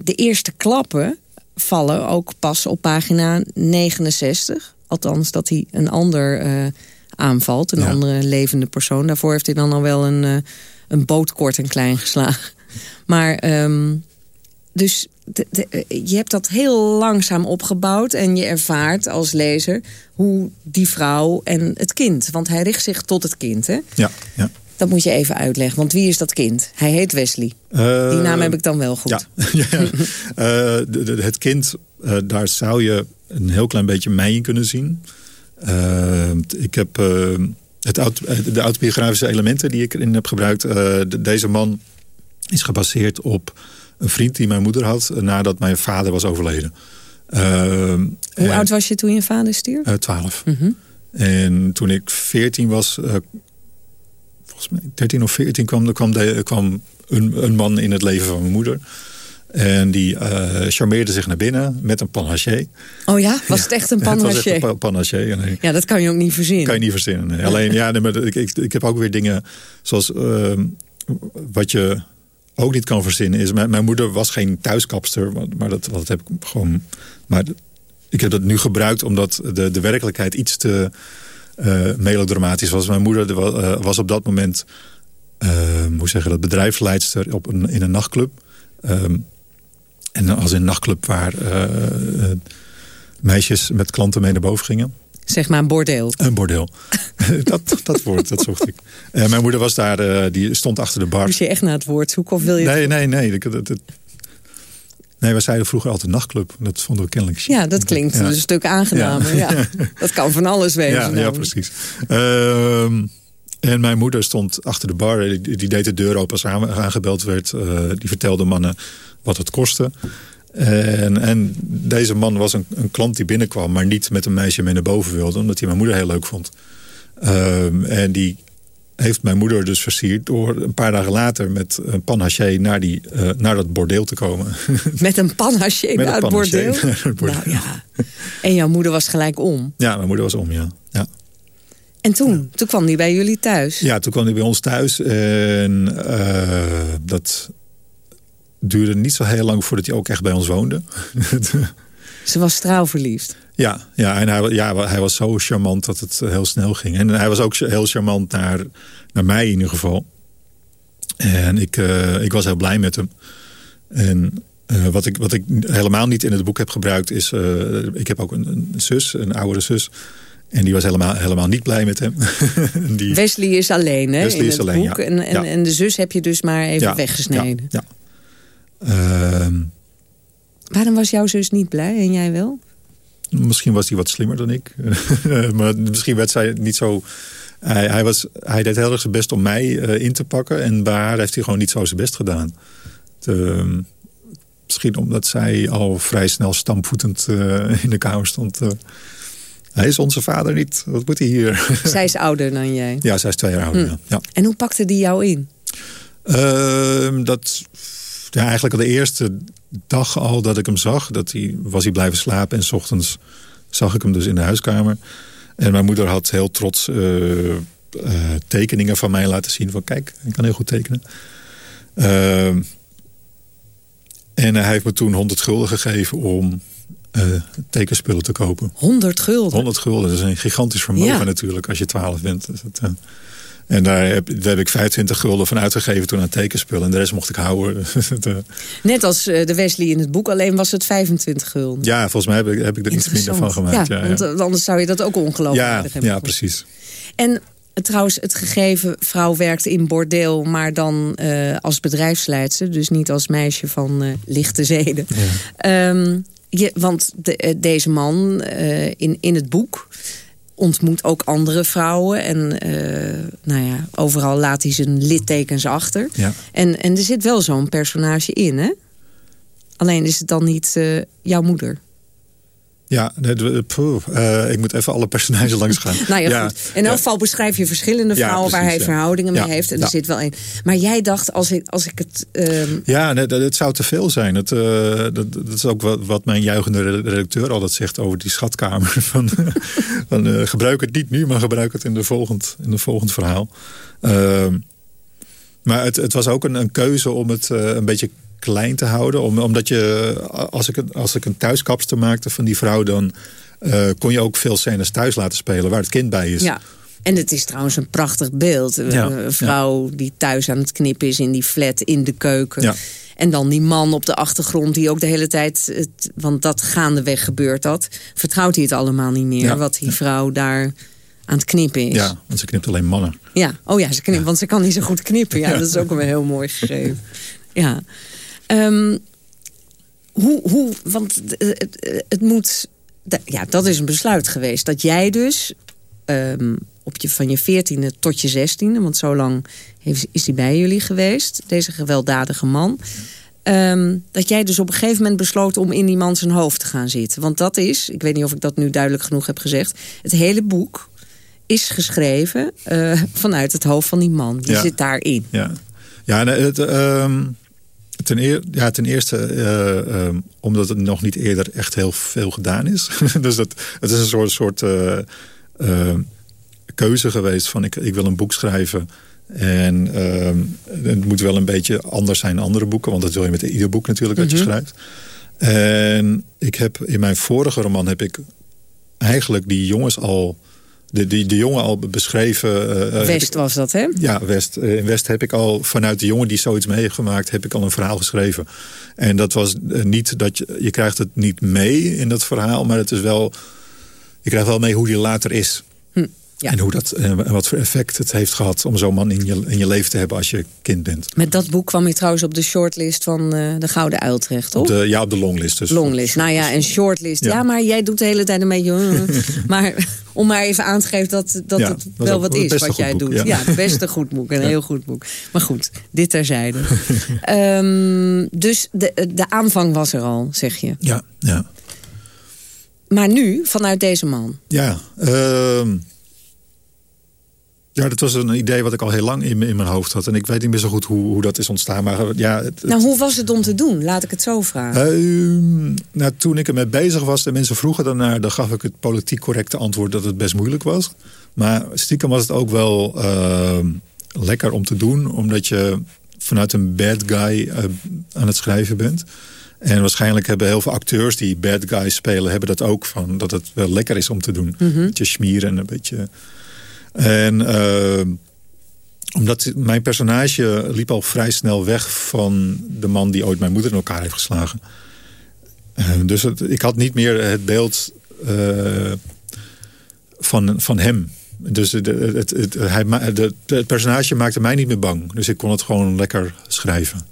[SPEAKER 13] de eerste klappen vallen ook pas op pagina 69. Althans, dat hij een ander uh, aanvalt. Een ja. andere levende persoon. Daarvoor heeft hij dan al wel een, uh, een boot en klein geslagen. Maar um, dus de, de, je hebt dat heel langzaam opgebouwd. En je ervaart als lezer hoe die vrouw en het kind. Want hij richt zich tot het kind, hè?
[SPEAKER 14] Ja, ja.
[SPEAKER 13] Dat moet je even uitleggen, want wie is dat kind? Hij heet Wesley.
[SPEAKER 14] Uh,
[SPEAKER 13] Die naam heb ik dan wel goed.
[SPEAKER 14] Ja, ja. uh, de, de, het kind, uh, daar zou je een heel klein beetje mij in kunnen zien. ik heb het auto, de autobiografische elementen die ik erin heb gebruikt. De, deze man is gebaseerd op een vriend die mijn moeder had... nadat mijn vader was overleden.
[SPEAKER 13] Hoe oud was je toen je vader stierf?
[SPEAKER 14] Twaalf.
[SPEAKER 13] -hmm.
[SPEAKER 14] En toen ik veertien was volgens mij 13 of 14 kwam, kwam, de, kwam een, een, man in het leven van mijn moeder. En die uh, charmeerde zich naar binnen met een panaché.
[SPEAKER 13] Oh ja? Was het echt een panaché?
[SPEAKER 14] Nee.
[SPEAKER 13] Ja, dat kan je ook niet verzinnen.
[SPEAKER 14] Kan je niet verzinnen. Nee. Alleen, ja, nee, maar ik, ik, ik, heb ook weer dingen zoals... Uh, wat je ook niet kan verzinnen is... Mijn, mijn moeder was geen thuiskapster, maar dat, dat heb ik gewoon... Maar ik heb dat nu gebruikt omdat de, de werkelijkheid iets te melodramatisch was. Mijn moeder uh, was op dat moment, uh, hoe zeggen dat, bedrijfsleidster op een, in een nachtclub. Um, en als een nachtclub waar meisjes met klanten mee naar boven gingen.
[SPEAKER 13] Zeg maar een bordeel.
[SPEAKER 14] Een bordeel. dat, dat woord, dat zocht ik. Uh, mijn moeder was daar, uh, die stond achter de bar.
[SPEAKER 13] Moest je echt naar het woord zoeken of wil je...
[SPEAKER 14] Nee, nee, nee. Dat, Nee, we zeiden vroeger altijd nachtclub. Dat vonden we kennelijk
[SPEAKER 13] Ja, dat klinkt ja. een stuk aangenamer. Ja. ja. Dat kan van alles wezen.
[SPEAKER 14] Ja, ja precies. Uh, en mijn moeder stond achter de bar. Die, die deed de deur open als aangebeld werd. Uh, die vertelde mannen wat het kostte. En, en deze man was een, een, klant die binnenkwam... maar niet met een meisje mee naar boven wilde... omdat hij mijn moeder heel leuk vond. Uh, en die heeft mijn moeder dus versierd... door een paar dagen later met een panaché naar, die, uh, naar dat bordeel te komen.
[SPEAKER 13] Met een panaché naar, het bordeel? Nou, ja. En jouw moeder was gelijk om?
[SPEAKER 14] Ja, mijn moeder was om, ja. ja.
[SPEAKER 13] En toen? Ja. Toen kwam hij bij jullie thuis?
[SPEAKER 14] Ja, toen kwam hij bij ons thuis. En uh, dat duurde niet zo heel lang voordat hij ook echt bij ons woonde.
[SPEAKER 13] Ze was straalverliefd?
[SPEAKER 14] Ja, ja en hij, ja, hij was zo charmant dat het heel snel ging. En hij was ook heel charmant naar, naar mij in ieder geval. En ik, uh, ik was heel blij met hem. En uh, wat, ik, wat ik helemaal niet in het boek heb gebruikt is... Uh, ik heb ook een, een, zus, een oudere zus. En die was helemaal, helemaal niet blij met hem.
[SPEAKER 13] die... Wesley is alleen, hè?
[SPEAKER 14] Wesley
[SPEAKER 13] in
[SPEAKER 14] is
[SPEAKER 13] het
[SPEAKER 14] alleen,
[SPEAKER 13] boek.
[SPEAKER 14] ja.
[SPEAKER 13] En, en,
[SPEAKER 14] ja.
[SPEAKER 13] en de zus heb je dus maar even
[SPEAKER 14] ja,
[SPEAKER 13] weggesneden.
[SPEAKER 14] Ja, ehm,
[SPEAKER 13] Waarom was jouw zus niet blij en jij wel?
[SPEAKER 14] Misschien was hij wat slimmer dan ik. maar misschien werd zij niet zo... Hij, hij, was, hij deed heel erg zijn best om mij uh, in te pakken. En bij haar heeft hij gewoon niet zo zijn best gedaan. De, misschien omdat zij al vrij snel stampvoetend uh, in de kamer stond. Uh, hij is onze vader niet. Wat moet hij hier?
[SPEAKER 13] Zij is ouder dan jij?
[SPEAKER 14] Ja, zij is twee jaar ouder.
[SPEAKER 13] Hm.
[SPEAKER 14] Ja. ja.
[SPEAKER 13] En hoe pakte die jou in?
[SPEAKER 14] Uh, dat, ja, eigenlijk de eerste dag al dat ik hem zag... Dat hij, was hij blijven slapen en s ochtends zag ik hem dus in de huiskamer. En mijn moeder had heel trots uh, tekeningen van mij laten zien. Van kijk, ik kan heel goed tekenen. Ehm, en hij heeft me toen 100 gulden gegeven om uh, tekenspullen te kopen.
[SPEAKER 13] 100 gulden?
[SPEAKER 14] 100 gulden, dat is een gigantisch vermogen ja. natuurlijk als je 12 bent. Dus dat, en daar heb, daar heb ik 25 gulden van uitgegeven toen aan tekenspullen. En de rest mocht ik houden. uh,
[SPEAKER 13] Net als de Wesley in het boek, alleen was het 25 gulden.
[SPEAKER 14] Ja, volgens mij heb ik, heb ik er iets minder van gemaakt.
[SPEAKER 13] Ja, ja, want anders zou je dat ook ongelooflijk
[SPEAKER 14] ja,
[SPEAKER 13] hebben.
[SPEAKER 14] Ja, precies.
[SPEAKER 13] En trouwens, het gegeven vrouw werkt in bordeel... maar dan uh, als bedrijfsleidster. Dus niet als meisje van uh, lichte zeden. Ja. Um, je, want de, uh, deze man in, in het boek ontmoet ook andere vrouwen. En nou ja, overal laat hij zijn littekens achter.
[SPEAKER 14] Ja.
[SPEAKER 13] En, en er zit wel zo'n personage in, hè? Alleen is het dan niet jouw moeder.
[SPEAKER 14] Ja, poeh, uh, ik moet even alle personages langs gaan.
[SPEAKER 13] nou ja, ja goed. In elk geval beschrijf je verschillende vrouwen... Ja, precies, waar hij verhoudingen mee heeft. En er zit wel een. Maar jij dacht, als ik, als ik het... Um...
[SPEAKER 14] Ja, nee, het zou te veel zijn. Het, uh, dat, dat, is ook wat, wat mijn juichende redacteur altijd zegt... over die schatkamer. Van, van, uh, gebruik het niet nu, maar gebruik het in de volgend, in de volgend verhaal. maar het, het was ook een, een keuze om het een beetje klein te houden. Om, omdat je, als ik, als ik een thuiskapster maakte van die vrouw... dan uh, kon je ook veel scènes thuis laten spelen waar het kind bij is.
[SPEAKER 13] Ja. En het is trouwens een prachtig beeld. Ja, een vrouw ja. die thuis aan het knippen is in die flat, in de keuken.
[SPEAKER 14] Ja.
[SPEAKER 13] En dan die man op de achtergrond die ook de hele tijd... Het, want dat gaandeweg gebeurt dat. Vertrouwt hij het allemaal niet meer, wat die vrouw daar aan het knippen is.
[SPEAKER 14] Ja, want ze knipt alleen mannen.
[SPEAKER 13] Ja, oh ja, ze knipt, want ze kan niet zo goed knippen. Ja, dat is ook wel heel mooi gegeven. Ja. Um, hoe, hoe, want het, het moet... Ja, dat is een besluit geweest. Dat jij dus um, op je, van je veertiende tot je zestiende... want zo lang heeft, is hij bij jullie geweest, deze gewelddadige man... Um, dat jij dus op een gegeven moment besloot om in die man zijn hoofd te gaan zitten. Want dat is, ik weet niet of ik dat nu duidelijk genoeg heb gezegd... het hele boek is geschreven uh, vanuit het hoofd van die man. Die
[SPEAKER 14] ja.
[SPEAKER 13] zit daarin.
[SPEAKER 14] Ja, ja het... Um... Ten, eer, ja, ten eerste uh, um, omdat het nog niet eerder echt heel veel gedaan is. dus dat, het is een soort, soort uh, uh, keuze geweest van ik, ik wil een boek schrijven. En het moet wel een beetje anders zijn dan andere boeken. Want dat wil je met ieder boek natuurlijk dat mm -hmm. je schrijft. En ik heb in mijn vorige roman heb ik eigenlijk die jongens al... De, die, de jongen al beschreven...
[SPEAKER 13] Uh, West ik, was dat, hè?
[SPEAKER 14] Ja, West. In West heb ik al, vanuit de jongen die zoiets mee heeft gemaakt... heb ik al een verhaal geschreven. En dat was niet dat je... Je krijgt het niet mee in dat verhaal, maar het is wel... Je krijgt wel mee hoe die later is.
[SPEAKER 13] Ja.
[SPEAKER 14] En hoe dat, en wat voor effect het heeft gehad om zo'n man in je, in je leven te hebben als je kind bent.
[SPEAKER 13] Met dat boek kwam je trouwens op de shortlist van uh, de Gouden Uil terecht, toch?
[SPEAKER 14] Op de, ja, op de longlist. Dus.
[SPEAKER 13] Longlist, nou ja, en shortlist. Ja. ja, maar jij doet de hele tijd een beetje... maar om maar even aan te geven dat, dat
[SPEAKER 14] ja,
[SPEAKER 13] het wel wat is wat jij
[SPEAKER 14] boek,
[SPEAKER 13] doet.
[SPEAKER 14] Ja.
[SPEAKER 13] het beste goed boek. Een heel goed boek. Maar goed, dit terzijde. um, dus de, de aanvang was er al, zeg je.
[SPEAKER 14] Ja, ja.
[SPEAKER 13] Maar nu, vanuit deze man?
[SPEAKER 14] Ja, uh, ja, dat was een idee wat ik al heel lang in, in mijn hoofd had. En ik weet niet meer zo goed hoe, hoe dat is ontstaan. Maar ja, het,
[SPEAKER 13] nou, hoe was het om te doen? Laat ik het zo vragen.
[SPEAKER 14] Uh, nou, toen ik ermee bezig was en mensen vroegen daarnaar... dan gaf ik het politiek correcte antwoord dat het best moeilijk was. Maar stiekem was het ook wel uh, lekker om te doen. Omdat je vanuit een bad guy uh, aan het schrijven bent. En waarschijnlijk hebben heel veel acteurs die bad guys spelen... hebben dat ook van dat het wel lekker is om te doen.
[SPEAKER 13] Mhm.
[SPEAKER 14] Een beetje smieren en een beetje... En uh, omdat mijn personage liep al vrij snel weg van de man die ooit mijn moeder in elkaar heeft geslagen. Uh, dus het, ik had niet meer het beeld uh, van, van hem. Dus het, het, het, hij, het personage maakte mij niet meer bang. Dus ik kon het gewoon lekker schrijven.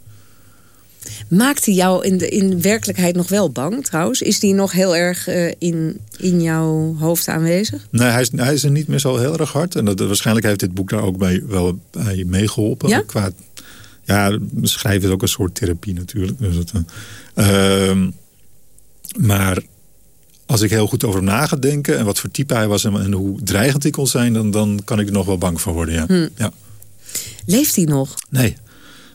[SPEAKER 13] Maakt hij jou in, de, in werkelijkheid nog wel bang trouwens? Is die nog heel erg uh, in, in jouw hoofd aanwezig?
[SPEAKER 14] Nee, hij is, hij is er niet meer zo heel erg hard. En dat, waarschijnlijk heeft dit boek daar ook bij, wel bij meegeholpen.
[SPEAKER 13] Ja?
[SPEAKER 14] Qua, ja, schrijven is ook een soort therapie natuurlijk. Dus het, uh, maar als ik heel goed over hem na ga denken... en wat voor type hij was en, en hoe dreigend hij kon zijn... Dan, dan kan ik er nog wel bang voor worden, ja.
[SPEAKER 13] Hm.
[SPEAKER 14] ja.
[SPEAKER 13] Leeft hij nog?
[SPEAKER 14] Nee.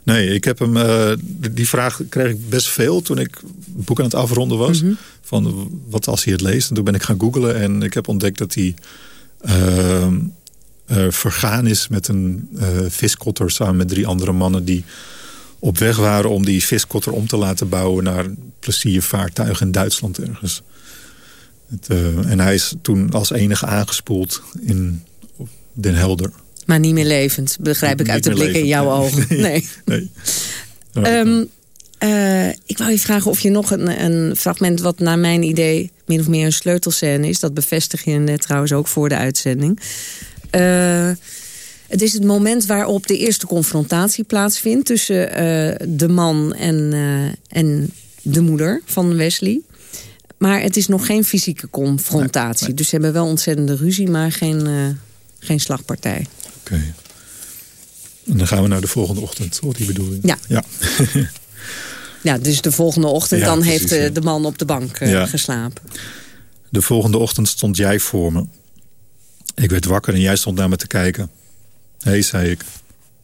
[SPEAKER 14] Nee, ik heb hem, uh, die vraag kreeg ik best veel toen ik het boek aan het afronden was.
[SPEAKER 13] Mhm.
[SPEAKER 14] Mm -hmm. Van wat als hij het leest. En toen ben ik gaan googlen en ik heb ontdekt dat hij uh, uh, vergaan is met een viskotter samen met drie andere mannen die op weg waren om die viskotter om te laten bouwen naar een pleziervaartuig in Duitsland ergens. Het, en hij is toen als enige aangespoeld in Den Helder.
[SPEAKER 13] Maar niet meer levend, begrijp ik uit de blikken in jouw ogen. Nee.
[SPEAKER 14] nee.
[SPEAKER 13] Um, uh, ik wou je vragen of je nog een, een, fragment... wat naar mijn idee min of meer een sleutelscène is. Dat bevestig je net trouwens ook voor de uitzending. Uh, het is het moment waarop de eerste confrontatie plaatsvindt... tussen uh, de man en, en de moeder van Wesley. Maar het is nog geen fysieke confrontatie.
[SPEAKER 14] Nee, nee.
[SPEAKER 13] Dus ze hebben wel ontzettende ruzie, maar geen, geen slagpartij.
[SPEAKER 14] Oké. Okay. En dan gaan we naar de volgende ochtend, wat die bedoeling?
[SPEAKER 13] Ja.
[SPEAKER 14] Ja,
[SPEAKER 13] ja dus de volgende ochtend,
[SPEAKER 14] ja,
[SPEAKER 13] dan
[SPEAKER 14] precies,
[SPEAKER 13] heeft de,
[SPEAKER 14] ja.
[SPEAKER 13] de man op de bank
[SPEAKER 14] Ja.
[SPEAKER 13] geslapen.
[SPEAKER 14] De volgende ochtend stond jij voor me. Ik werd wakker en jij stond naar me te kijken. Hé, hey, zei ik.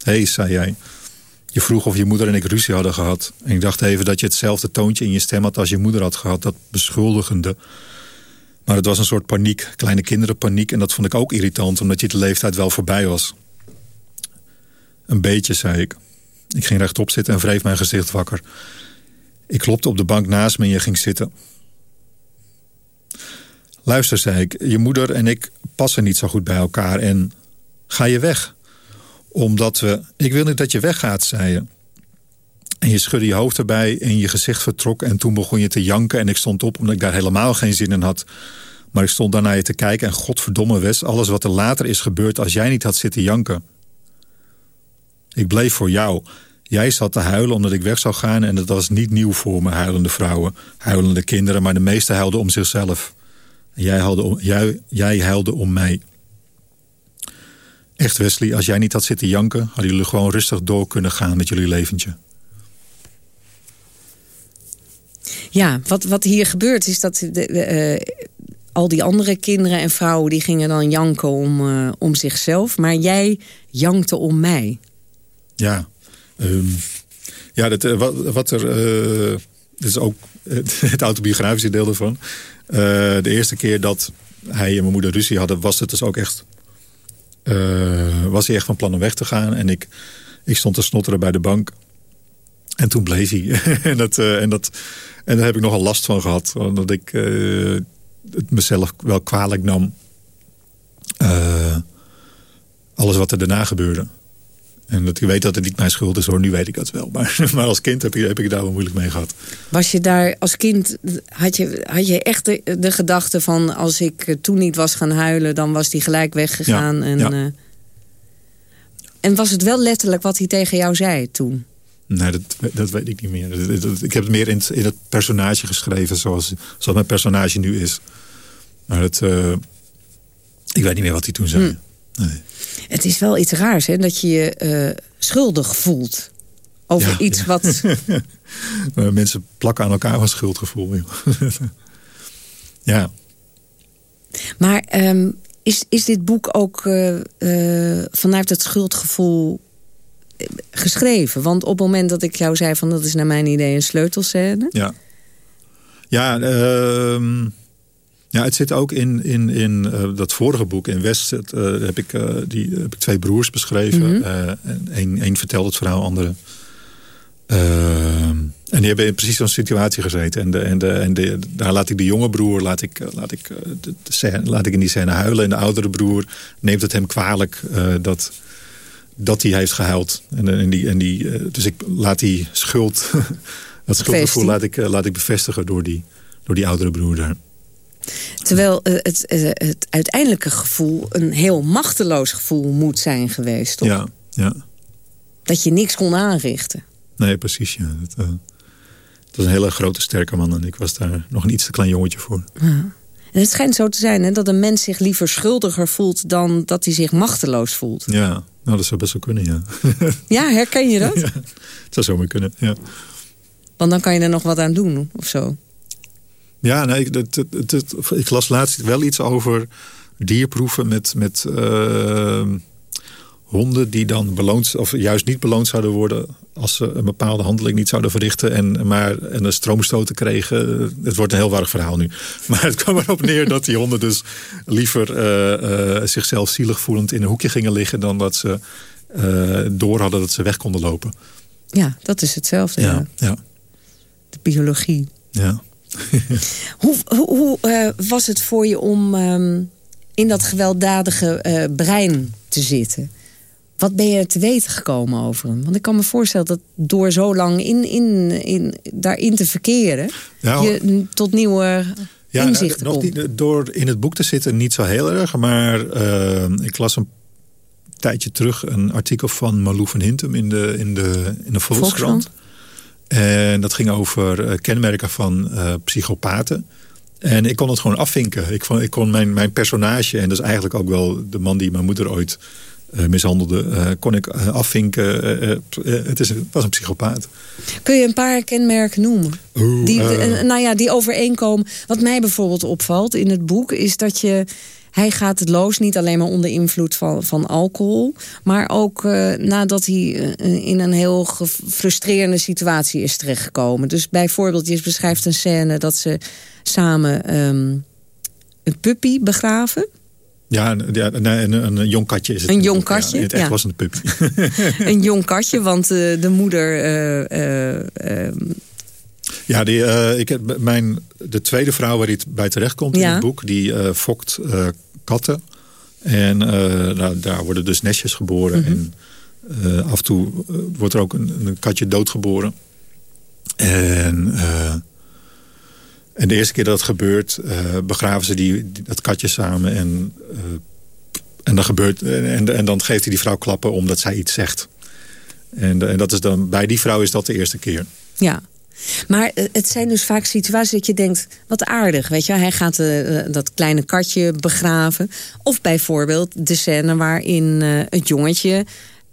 [SPEAKER 14] Hé, hey, zei jij. Je vroeg of je moeder en ik ruzie hadden gehad. En ik dacht even dat je hetzelfde toontje in je stem had als je moeder had gehad. Dat beschuldigende. Maar het was een soort paniek, kleine kinderenpaniek. En dat vond ik ook irritant, omdat je de leeftijd wel voorbij was. Een beetje, zei ik. Ik ging rechtop zitten en wreef mijn gezicht wakker. Ik klopte op de bank naast me en je ging zitten. Luister, zei ik, je moeder en ik passen niet zo goed bij elkaar en ga je weg? Omdat we... Ik wil niet dat je weggaat, zei je. En je schudde je hoofd erbij en je gezicht vertrok... en toen begon je te janken en ik stond op omdat ik daar helemaal geen zin in had. Maar ik stond daar naar je te kijken en godverdomme Wes... alles wat er later is gebeurd als jij niet had zitten janken. Ik bleef voor jou. Jij zat te huilen omdat ik weg zou gaan... en dat was niet nieuw voor me, huilende vrouwen. Huilende kinderen, maar de meeste huilden om zichzelf. En jij huilde om, jij, jij huilde om mij. Echt Wesley, als jij niet had zitten janken... hadden jullie gewoon rustig door kunnen gaan met jullie leventje.
[SPEAKER 13] Ja, wat, wat hier gebeurt is dat de, uh, al die andere kinderen en vrouwen... die gingen dan janken om, uh, om zichzelf. Maar jij jankte om mij.
[SPEAKER 14] Ja, um, ja dat, uh, wat, wat er... dit is ook het autobiografische deel ervan. de eerste keer dat hij en mijn moeder ruzie hadden... was het dus ook echt... was hij echt van plan om weg te gaan. En ik, ik stond te snotteren bij de bank... En toen bleef hij. en, dat, uh, en, dat, en daar heb ik nogal last van gehad. Omdat ik uh, het mezelf wel kwalijk nam. Uh, alles wat er daarna gebeurde. En dat ik weet dat het niet mijn schuld is hoor. Nu weet ik dat wel. Maar, maar als kind heb ik, heb ik daar wel moeilijk mee gehad.
[SPEAKER 13] Was je daar als kind... Had je, had je echt de, de gedachte van... als ik toen niet was gaan huilen... dan was die gelijk weggegaan.
[SPEAKER 14] Ja,
[SPEAKER 13] en,
[SPEAKER 14] ja.
[SPEAKER 13] en was het wel letterlijk wat hij tegen jou zei toen?
[SPEAKER 14] Nee, dat, dat weet ik niet meer. Ik heb het meer in het, in het personage geschreven zoals, zoals mijn personage nu is. Maar het, uh, ik weet niet meer wat hij toen zei.
[SPEAKER 13] Hmm.
[SPEAKER 14] Nee.
[SPEAKER 13] Het is wel iets raars, hè? Dat je je uh, schuldig voelt. Over
[SPEAKER 14] ja,
[SPEAKER 13] iets
[SPEAKER 14] ja.
[SPEAKER 13] wat...
[SPEAKER 14] Mensen plakken aan elkaar van schuldgevoel. ja.
[SPEAKER 13] Maar um, is, is dit boek ook uh, vanuit het schuldgevoel geschreven? Want op het moment dat ik jou zei van dat is naar mijn idee een sleutelscène.
[SPEAKER 14] Ja, ja, uh, ja het zit ook in, in, in uh, dat vorige boek in West. Uh, heb, ik, die, heb ik twee broers beschreven. Mm -hmm. Eén een vertelt het verhaal, andere. en die hebben in precies zo'n situatie gezeten. En, de, en, de, en de, daar laat ik de jonge broer laat ik, laat ik, de, de scène, laat ik in die scène huilen. En de oudere broer neemt het hem kwalijk dat dat hij heeft gehuild. En, en die, en die, eh, dus ik laat die schuld, dat schuldgevoel laat ik, eh, laat ik bevestigen door die, door die oudere broer daar.
[SPEAKER 13] Terwijl eh, het, eh, het uiteindelijke gevoel een heel machteloos gevoel moet zijn geweest, toch?
[SPEAKER 14] Ja, ja.
[SPEAKER 13] Dat je niks kon aanrichten.
[SPEAKER 14] Nee, precies, ja. Het, eh, het was een hele grote, sterke man en ik was daar nog een iets te klein jongetje voor.
[SPEAKER 13] Ja. En het schijnt zo te zijn hè, dat een mens zich liever schuldiger voelt... dan dat hij zich machteloos voelt.
[SPEAKER 14] Ja, nou, dat zou best wel kunnen, ja.
[SPEAKER 13] Ja, herken je dat?
[SPEAKER 14] Ja, het zou zomaar kunnen, ja.
[SPEAKER 13] Want dan kan je er nog wat aan doen, of zo.
[SPEAKER 14] Ja, nee, ik, het, het, het- ik las laatst wel iets over dierproeven met, met eh, honden die dan beloond, of juist niet beloond zouden worden als ze een bepaalde handeling niet zouden verrichten en maar en een stroomstoten kregen. Het wordt een heel warrig verhaal nu. Maar het kwam erop neer dat die honden dus liever eh, eh, zichzelf zielig voelend in een hoekje gingen liggen dan dat ze eh, door hadden dat ze weg konden lopen.
[SPEAKER 13] Ja, dat is hetzelfde. Ja.
[SPEAKER 14] ja.
[SPEAKER 13] De biologie.
[SPEAKER 14] Ja.
[SPEAKER 13] Hoe, hoe, hoe eh, was het voor je om ehm, in dat gewelddadige eh, brein te zitten? Wat ben je te weten gekomen over hem? Want ik kan me voorstellen dat door zo lang in, in, in, daarin te verkeren... Je tot nieuwe
[SPEAKER 14] Ja,
[SPEAKER 13] inzichten
[SPEAKER 14] nog
[SPEAKER 13] komt.
[SPEAKER 14] niet, door in het boek te zitten niet zo heel erg. Maar eh, ik las een tijdje terug een artikel van Malou van Hintem in de, in de, in de Volkskrant. En dat ging over eh, kenmerken van eh, psychopaten. En ik kon het gewoon afvinken. Ik, vond, ik kon mijn, mijn personage, en dat is eigenlijk ook wel de man die mijn moeder ooit mishandelde, eh, kon ik eh, afvinken. eh, eh, eh, het, is, was een psychopaat.
[SPEAKER 13] Kun je een paar kenmerken noemen?
[SPEAKER 14] Oeh,
[SPEAKER 13] Die,
[SPEAKER 14] eh.
[SPEAKER 13] eh, nou ja, die overeenkomen. Wat mij bijvoorbeeld opvalt in het boek is dat je... Hij gaat het loos niet alleen maar onder invloed van, van alcohol... maar ook eh, nadat hij eh, in een heel gefrustrerende situatie is terechtgekomen. Dus bijvoorbeeld, je beschrijft een scène dat ze samen ehm, een puppy begraven.
[SPEAKER 14] Ja, een- ja nee, een, een, jong katje is het.
[SPEAKER 13] Een jong katje,
[SPEAKER 14] Ja, het echt
[SPEAKER 13] ja.
[SPEAKER 14] was een puppy.
[SPEAKER 13] een jong katje, want eh, de moeder... eh, eh, ehm,
[SPEAKER 14] Ja, die, ik heb mijn, de tweede vrouw waar hij het bij terecht komt in
[SPEAKER 13] Ja.
[SPEAKER 14] het boek... die fokt katten. En nou, daar worden dus nestjes geboren.
[SPEAKER 13] Mhm.
[SPEAKER 14] En af en toe wordt er ook een, een katje doodgeboren. En, en de eerste keer dat het gebeurt... eh, begraven ze die, dat katje samen. En, eh, en, dan gebeurt, en, en dan geeft hij die vrouw klappen omdat zij iets zegt. En, en dat is dan, bij die vrouw is dat de eerste keer.
[SPEAKER 13] Ja. Maar eh, het zijn dus vaak situaties dat je denkt, wat aardig. Weet je, hij gaat dat kleine katje begraven. Of bijvoorbeeld de scène waarin het jongetje...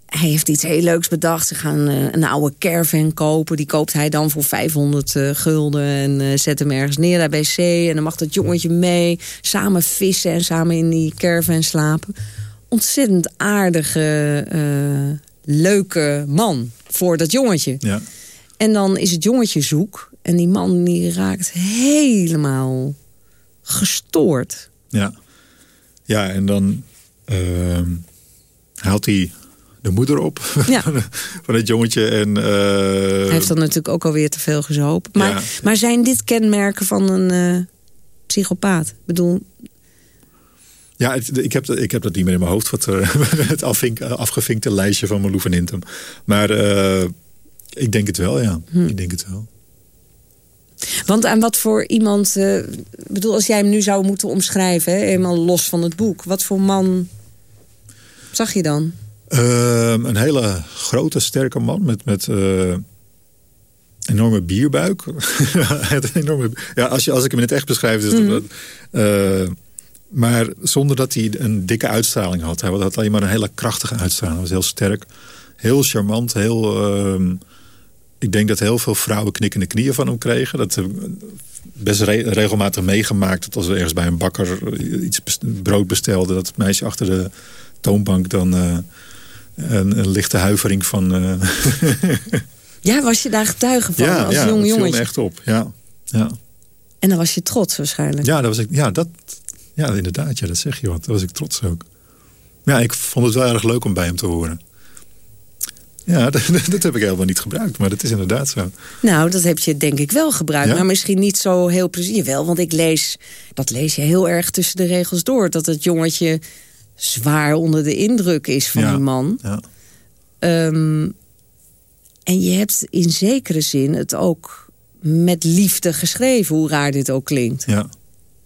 [SPEAKER 13] Hij heeft iets heel leuks bedacht. Ze gaan eh, een oude caravan kopen. Die koopt hij dan voor 500 eh, gulden. En eh, zet hem ergens neer daar bij zee. En dan mag dat jongetje mee. Samen vissen en samen in die caravan slapen. Ontzettend aardige, leuke man voor dat jongetje.
[SPEAKER 14] Ja.
[SPEAKER 13] En dan is het jongetje zoek. En die man die raakt helemaal gestoord.
[SPEAKER 14] Ja, ja en dan ehm, haalt hij de moeder op
[SPEAKER 13] Ja.
[SPEAKER 14] van het jongetje. En, eh,
[SPEAKER 13] Hij heeft dan natuurlijk ook alweer te veel gezopen. Maar,
[SPEAKER 14] Ja.
[SPEAKER 13] maar zijn dit kenmerken van een eh, psychopaat? Ik bedoel,
[SPEAKER 14] Ja, het- ik, heb, dat- ik heb dat niet meer in mijn hoofd. Wat, het afvink, afgevinkte lijstje van Malou van Intem. Maar eh, ik denk het wel, ja.
[SPEAKER 13] Hm.
[SPEAKER 14] Ik denk het wel.
[SPEAKER 13] want aan wat voor iemand... bedoel, als jij hem nu zou moeten omschrijven... Hè, helemaal los van het boek. Wat voor man zag je dan?
[SPEAKER 14] Ehm, een hele grote, sterke man met, met eh, enorme bierbuik. Het enorme, ja, als, je, als ik hem in het echt beschrijf. Is het, eh, maar zonder dat hij een dikke uitstraling had. Hij had alleen maar een hele krachtige uitstraling. Hij was heel sterk. Heel charmant. Heel, ehm, ik denk dat heel veel vrouwen knikkende knieën van hem kregen. Dat ik best re- regelmatig meegemaakt. Dat als we ergens bij een bakker iets brood bestelden... dat het meisje achter de toonbank dan... een, een lichte huivering van... eh,
[SPEAKER 13] Ja, was je daar getuige van
[SPEAKER 14] ja,
[SPEAKER 13] als
[SPEAKER 14] ja,
[SPEAKER 13] jong
[SPEAKER 14] viel
[SPEAKER 13] jongetje?
[SPEAKER 14] echt op. Ja, ja.
[SPEAKER 13] En dan was je trots waarschijnlijk.
[SPEAKER 14] ja, dat was ik, ja, dat, ja, inderdaad. Ja, dat zeg je wat. Daar was ik trots ook. Ja, ik vond het wel erg leuk om bij hem te horen. Ja, dat, dat heb ik helemaal niet gebruikt. Maar dat is inderdaad zo.
[SPEAKER 13] Nou, dat heb je denk ik wel gebruikt.
[SPEAKER 14] Ja?
[SPEAKER 13] Maar misschien niet zo heel plezier. Wel, want ik lees, dat lees je heel erg tussen de regels door. Dat het jongetje zwaar onder de indruk is van
[SPEAKER 14] Ja,
[SPEAKER 13] die man.
[SPEAKER 14] Ja.
[SPEAKER 13] Ehm, en je hebt in zekere zin het ook met liefde geschreven, hoe raar dit ook klinkt.
[SPEAKER 14] Ja,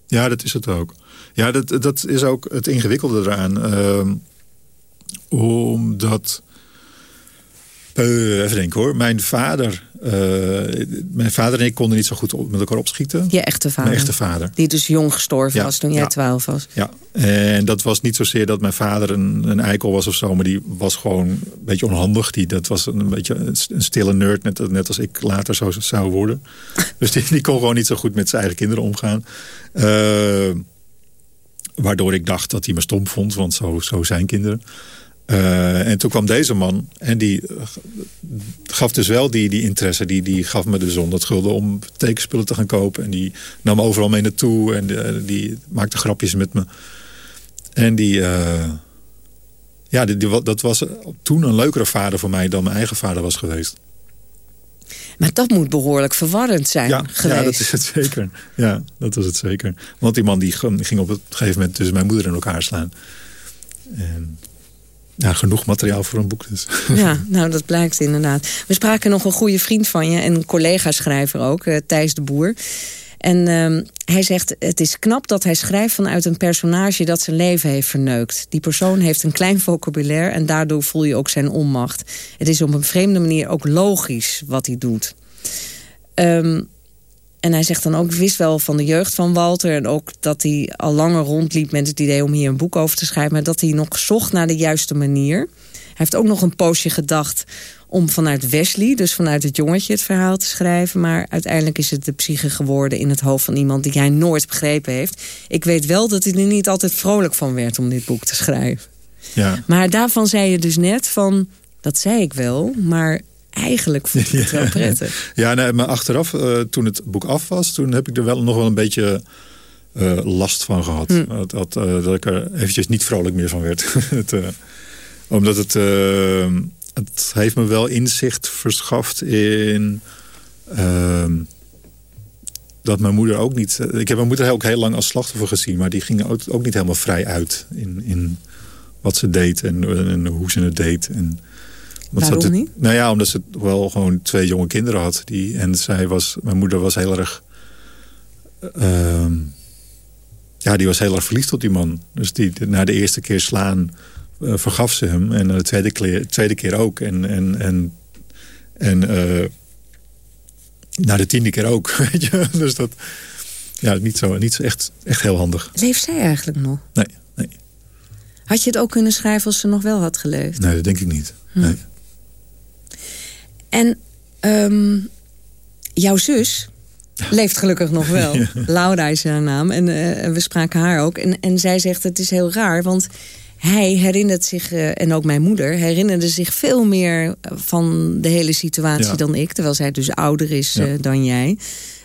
[SPEAKER 14] ja dat is het ook. Ja, dat, dat is ook het ingewikkelde eraan. Ehm, omdat... Uh, even denken hoor. Mijn vader, uh, mijn vader en ik konden niet zo goed met elkaar opschieten.
[SPEAKER 13] Je echte vader?
[SPEAKER 14] Mijn echte vader.
[SPEAKER 13] Die dus jong gestorven was toen jij twaalf was.
[SPEAKER 14] Ja, en dat was niet zozeer dat mijn vader een, een eikel was of zo. Maar die was gewoon een beetje onhandig. Die, dat was een beetje een stille nerd, net, net als ik later zo zou worden. dus die, die kon gewoon niet zo goed met zijn eigen kinderen omgaan. Uh, waardoor ik dacht dat hij me stom vond, want zo, zo zijn kinderen. Uh, en toen kwam deze man en die gaf dus wel die, die interesse. Die, die gaf me dus 100 gulden om tekenspullen te gaan kopen. En die nam overal mee naartoe en die, die maakte grapjes met me. En die, uh, ja, die, die, dat was toen een leukere vader voor mij dan mijn eigen vader was geweest.
[SPEAKER 13] Maar dat moet behoorlijk verwarrend zijn
[SPEAKER 14] ja,
[SPEAKER 13] geweest.
[SPEAKER 14] Ja, dat is het zeker. Ja, dat was het zeker. Want die man die ging op het gegeven moment tussen mijn moeder in elkaar slaan. En ja, genoeg materiaal voor een boek dus.
[SPEAKER 13] Ja, nou dat blijkt inderdaad. We spraken nog een goede vriend van je en collega-schrijver ook, uh, Thijs de Boer. En uh, hij zegt, het is knap dat hij schrijft vanuit een personage dat zijn leven heeft verneukt. Die persoon heeft een klein vocabulaire en daardoor voel je ook zijn onmacht. Het is op een vreemde manier ook logisch wat hij doet. Um, en hij zegt dan ook, ik wist wel van de jeugd van Walter... en ook dat hij al langer rondliep met het idee om hier een boek over te schrijven... maar dat hij nog zocht naar de juiste manier. Hij heeft ook nog een poosje gedacht om vanuit Wesley... dus vanuit het jongetje het verhaal te schrijven... maar uiteindelijk is het de psyche geworden in het hoofd van iemand... die hij nooit begrepen heeft. Ik weet wel dat hij er niet altijd vrolijk van werd om dit boek te schrijven.
[SPEAKER 14] Ja.
[SPEAKER 13] Maar daarvan zei je dus net van... dat zei ik wel, maar eigenlijk vond ik het wel prettig.
[SPEAKER 14] Ja, nee, maar achteraf, uh, toen het boek af was... toen heb ik er wel nog wel een beetje uh, last van gehad. Hm. Dat, dat, uh, dat, ik er eventjes niet vrolijk meer van werd. het, omdat het... het heeft me wel inzicht verschaft in... Ehm, dat mijn moeder ook niet... Ik heb mijn moeder ook heel lang als slachtoffer gezien... maar die ging ook, ook niet helemaal vrij uit in, in wat ze deed en, en hoe ze het deed. En,
[SPEAKER 13] Waarom
[SPEAKER 14] het,
[SPEAKER 13] niet?
[SPEAKER 14] Nou ja, omdat ze wel gewoon twee jonge kinderen had. Die, en zij was, mijn moeder was heel erg... Uh, ja, die was heel erg verliefd op die man. Dus die, na de eerste keer slaan uh, vergaf ze hem. En de tweede keer, tweede keer ook. En, en, en, en uh, na de tiende keer ook. Weet je? Dus dat... Ja, niet zo, niet zo echt, echt heel handig.
[SPEAKER 13] Leeft zij eigenlijk nog?
[SPEAKER 14] Nee, nee.
[SPEAKER 13] Had je het ook kunnen schrijven als ze nog wel had geleefd?
[SPEAKER 14] Nee, dat denk ik niet. Hm. Nee.
[SPEAKER 13] En um, jouw zus leeft gelukkig nog wel. ja. Laura is haar naam. En uh, we spraken haar ook. En, en zij zegt het is heel raar, want hij herinnert zich, uh, en ook mijn moeder... herinnerde zich veel meer van de hele situatie ja. dan ik. Terwijl zij dus ouder is ja. uh, dan jij.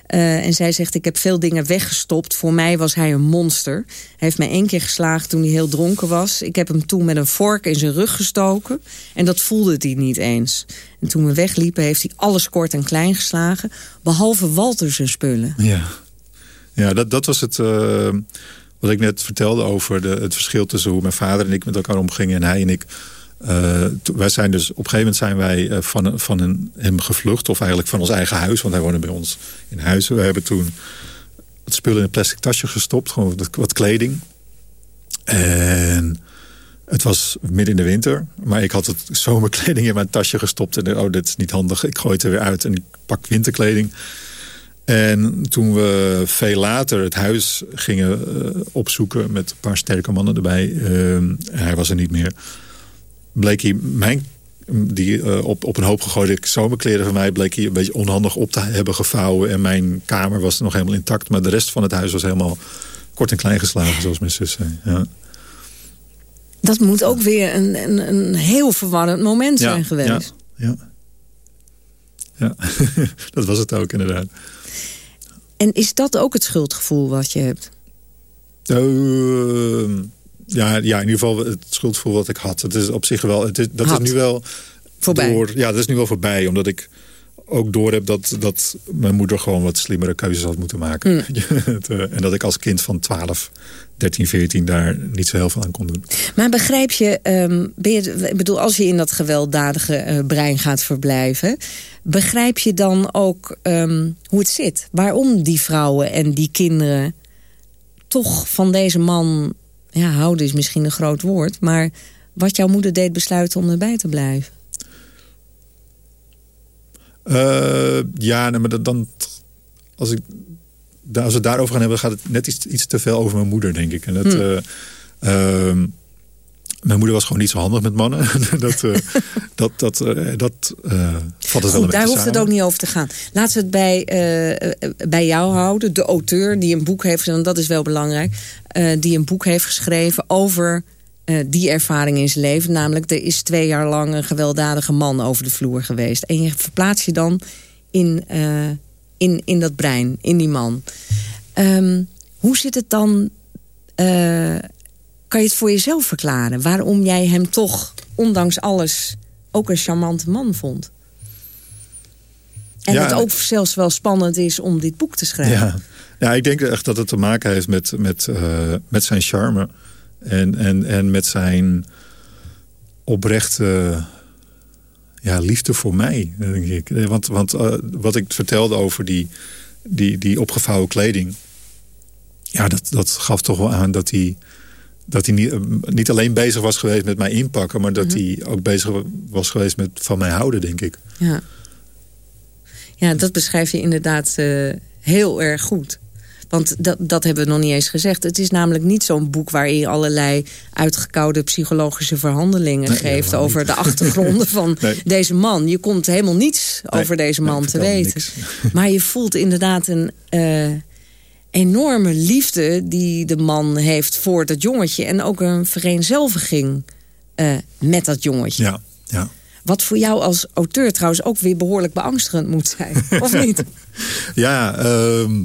[SPEAKER 13] Uh, en zij zegt, ik heb veel dingen weggestopt. Voor mij was hij een monster. Hij heeft mij één keer geslagen toen hij heel dronken was. Ik heb hem toen met een vork in zijn rug gestoken. En dat voelde hij niet eens. En toen we wegliepen heeft hij alles kort en klein geslagen. Behalve Walter zijn spullen.
[SPEAKER 14] Ja, ja dat, dat was het... Uh, wat ik net vertelde over de, het verschil tussen hoe mijn vader en ik met elkaar omgingen... en hij en ik... Uh, wij zijn dus op een gegeven moment zijn wij uh, van, van een, hem gevlucht. Of eigenlijk van ons eigen huis. Want hij woonde bij ons in huis. We hebben toen het spul in een plastic tasje gestopt. Gewoon wat, kleding. En het was midden in de winter. Maar ik had het zomerkleding in mijn tasje gestopt. En oh, dit is niet handig. Ik gooi het er weer uit en ik pak winterkleding. En toen we veel later het huis gingen uh, opzoeken... met een paar sterke mannen erbij. hij was er niet meer bleek hij mijn die uh, op, op een hoop gegooide zomerkleren van mij... bleek hij een beetje onhandig op te hebben gevouwen. En mijn kamer was nog helemaal intact. Maar de rest van het huis was helemaal kort en klein geslagen, zoals mijn zus zei. Ja.
[SPEAKER 13] Dat moet ook weer een, een, een heel verwarrend moment
[SPEAKER 14] ja,
[SPEAKER 13] zijn geweest.
[SPEAKER 14] Ja, ja. ja. dat was het ook inderdaad.
[SPEAKER 13] En is dat ook het schuldgevoel wat je hebt?
[SPEAKER 14] Uh, ja, ja, in ieder geval het schuldgevoel wat ik had. Het is op zich wel, het is, dat
[SPEAKER 13] had.
[SPEAKER 14] is nu wel
[SPEAKER 13] voorbij.
[SPEAKER 14] Door, ja, dat is nu wel voorbij, omdat ik ook door heb dat, dat mijn moeder gewoon wat slimmere keuzes had moeten maken.
[SPEAKER 13] Mm.
[SPEAKER 14] Het, eh, en dat ik als kind van 12, 13, 14 daar niet zo heel veel aan kon doen.
[SPEAKER 13] Maar begrijp je, ehm, ben je, ik bedoel, als je in dat gewelddadige eh, brein gaat verblijven... begrijp je dan ook ehm, hoe het zit? Waarom die vrouwen en die kinderen toch van deze man... ja, houden is misschien een groot woord... maar wat jouw moeder deed besluiten om erbij te blijven?
[SPEAKER 14] Eh, ja, nee, maar dat, dan, als, ik, als we het daarover gaan hebben... gaat het net iets, iets te veel over mijn moeder, denk ik. En dat,
[SPEAKER 13] Hm.
[SPEAKER 14] eh, ehm, mijn moeder was gewoon niet zo handig met mannen. dat eh, dat, dat, eh, dat eh, vat het wel een
[SPEAKER 13] Goed, daar
[SPEAKER 14] beetje
[SPEAKER 13] hoeft het ook niet over te gaan. Laten we het bij, eh, bij jou houden. De auteur die een boek heeft, en dat is wel belangrijk... die een boek heeft geschreven over die ervaring in zijn leven. Namelijk, er is twee jaar lang een gewelddadige man over de vloer geweest. En je verplaatst je dan in, in, in dat brein, in die man. Ehm, hoe zit het dan... kan je het voor jezelf verklaren? Waarom jij hem toch, ondanks alles, ook een charmante man vond? En
[SPEAKER 14] Ja,
[SPEAKER 13] het ook zelfs wel spannend is om dit boek te schrijven.
[SPEAKER 14] Ja. ja, ik denk echt dat het te maken heeft met, met, eh, met zijn charme. En, en, en met zijn oprechte ja, liefde voor mij, denk ik. Want, want eh, wat ik vertelde over die, die, die opgevouwen kleding... ja, dat, dat gaf toch wel aan dat hij, dat hij niet, eh, niet alleen bezig was geweest met mij inpakken... maar dat
[SPEAKER 13] Mhm.
[SPEAKER 14] hij ook bezig was geweest met van mij houden, denk ik.
[SPEAKER 13] Ja, ja dat beschrijf je inderdaad eh, heel erg goed. Want dat, dat hebben we nog niet eens gezegd. Het is namelijk niet zo'n boek waarin je allerlei uitgekoude psychologische verhandelingen
[SPEAKER 14] Nee,
[SPEAKER 13] geeft over
[SPEAKER 14] niet.
[SPEAKER 13] de achtergronden van
[SPEAKER 14] Nee.
[SPEAKER 13] deze man. Je komt helemaal niets
[SPEAKER 14] Nee,
[SPEAKER 13] over deze man te weten.
[SPEAKER 14] niks.
[SPEAKER 13] Maar je voelt inderdaad een eh, enorme liefde die de man heeft voor dat jongetje. En ook een vereenzelviging eh, met dat jongetje.
[SPEAKER 14] Ja, ja.
[SPEAKER 13] Wat voor jou als auteur trouwens ook weer behoorlijk beangstigend moet zijn. Of niet?
[SPEAKER 14] Ja, ehm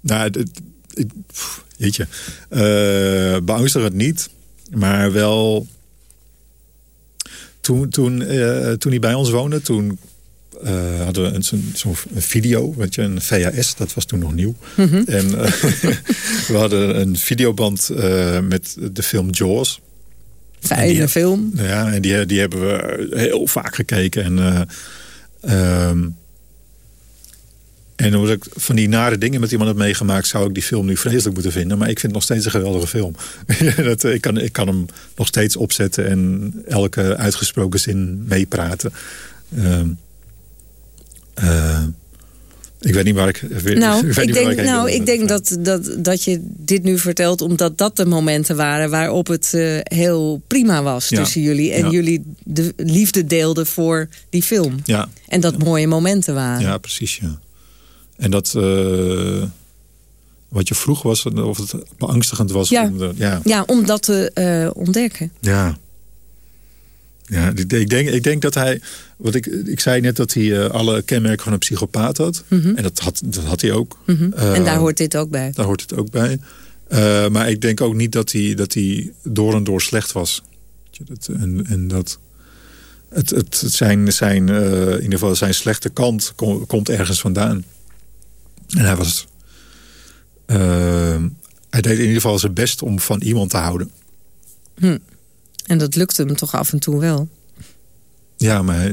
[SPEAKER 14] nou, het- ik, pff, jeetje. Eh beangstigend niet, maar wel... Toen, toen, eh, toen hij bij ons woonde, toen eh, hadden we een- zo'n video, weet je, een VHS, dat was toen nog nieuw.
[SPEAKER 13] Mhm.
[SPEAKER 14] En eh, we hadden een videoband eh, met de film Jaws.
[SPEAKER 13] Fijne
[SPEAKER 14] die-
[SPEAKER 13] film.
[SPEAKER 14] Ja, en die, die hebben we heel vaak gekeken. En, ehm, en omdat ik van die nare dingen met iemand heb meegemaakt... zou ik die film nu vreselijk moeten vinden. Maar ik vind het nog steeds een geweldige film. dat, ik, kan, ik kan hem nog steeds opzetten en elke uitgesproken zin meepraten. Ehm, eh, ik weet niet waar ik... weer-
[SPEAKER 13] Nou, ik
[SPEAKER 14] waar
[SPEAKER 13] denk, nou, ik denk dat, dat, dat je dit nu vertelt... omdat dat de momenten waren waarop het eh, heel prima was
[SPEAKER 14] Ja.
[SPEAKER 13] tussen jullie. En
[SPEAKER 14] Ja.
[SPEAKER 13] jullie de liefde deelden voor die film.
[SPEAKER 14] Ja,
[SPEAKER 13] En dat mooie momenten waren.
[SPEAKER 14] Ja, precies, ja. En dat... eh, wat je vroeg was, of het beangstigend was.
[SPEAKER 13] Ja.
[SPEAKER 14] Om de, ja.
[SPEAKER 13] Ja, om dat te eh, ontdekken.
[SPEAKER 14] Ja. Ja, ik denk, ik denk dat hij... Wat ik, ik zei net dat hij eh, alle kenmerken van een psychopaat had.
[SPEAKER 13] Mhm.
[SPEAKER 14] En dat had, dat had hij ook.
[SPEAKER 13] Mhm.
[SPEAKER 14] Eh,
[SPEAKER 13] en daar hoort dit ook bij.
[SPEAKER 14] Daar hoort het ook bij. Eh, maar ik denk ook niet dat hij, dat hij door en door slecht was. En, en dat... Het, het, zijn, zijn, eh, in ieder geval zijn slechte kant kom- komt ergens vandaan. En hij was... eh, hij deed in ieder geval zijn best om van iemand te houden.
[SPEAKER 13] Hm. En dat lukte hem toch af en toe wel.
[SPEAKER 14] Ja, maar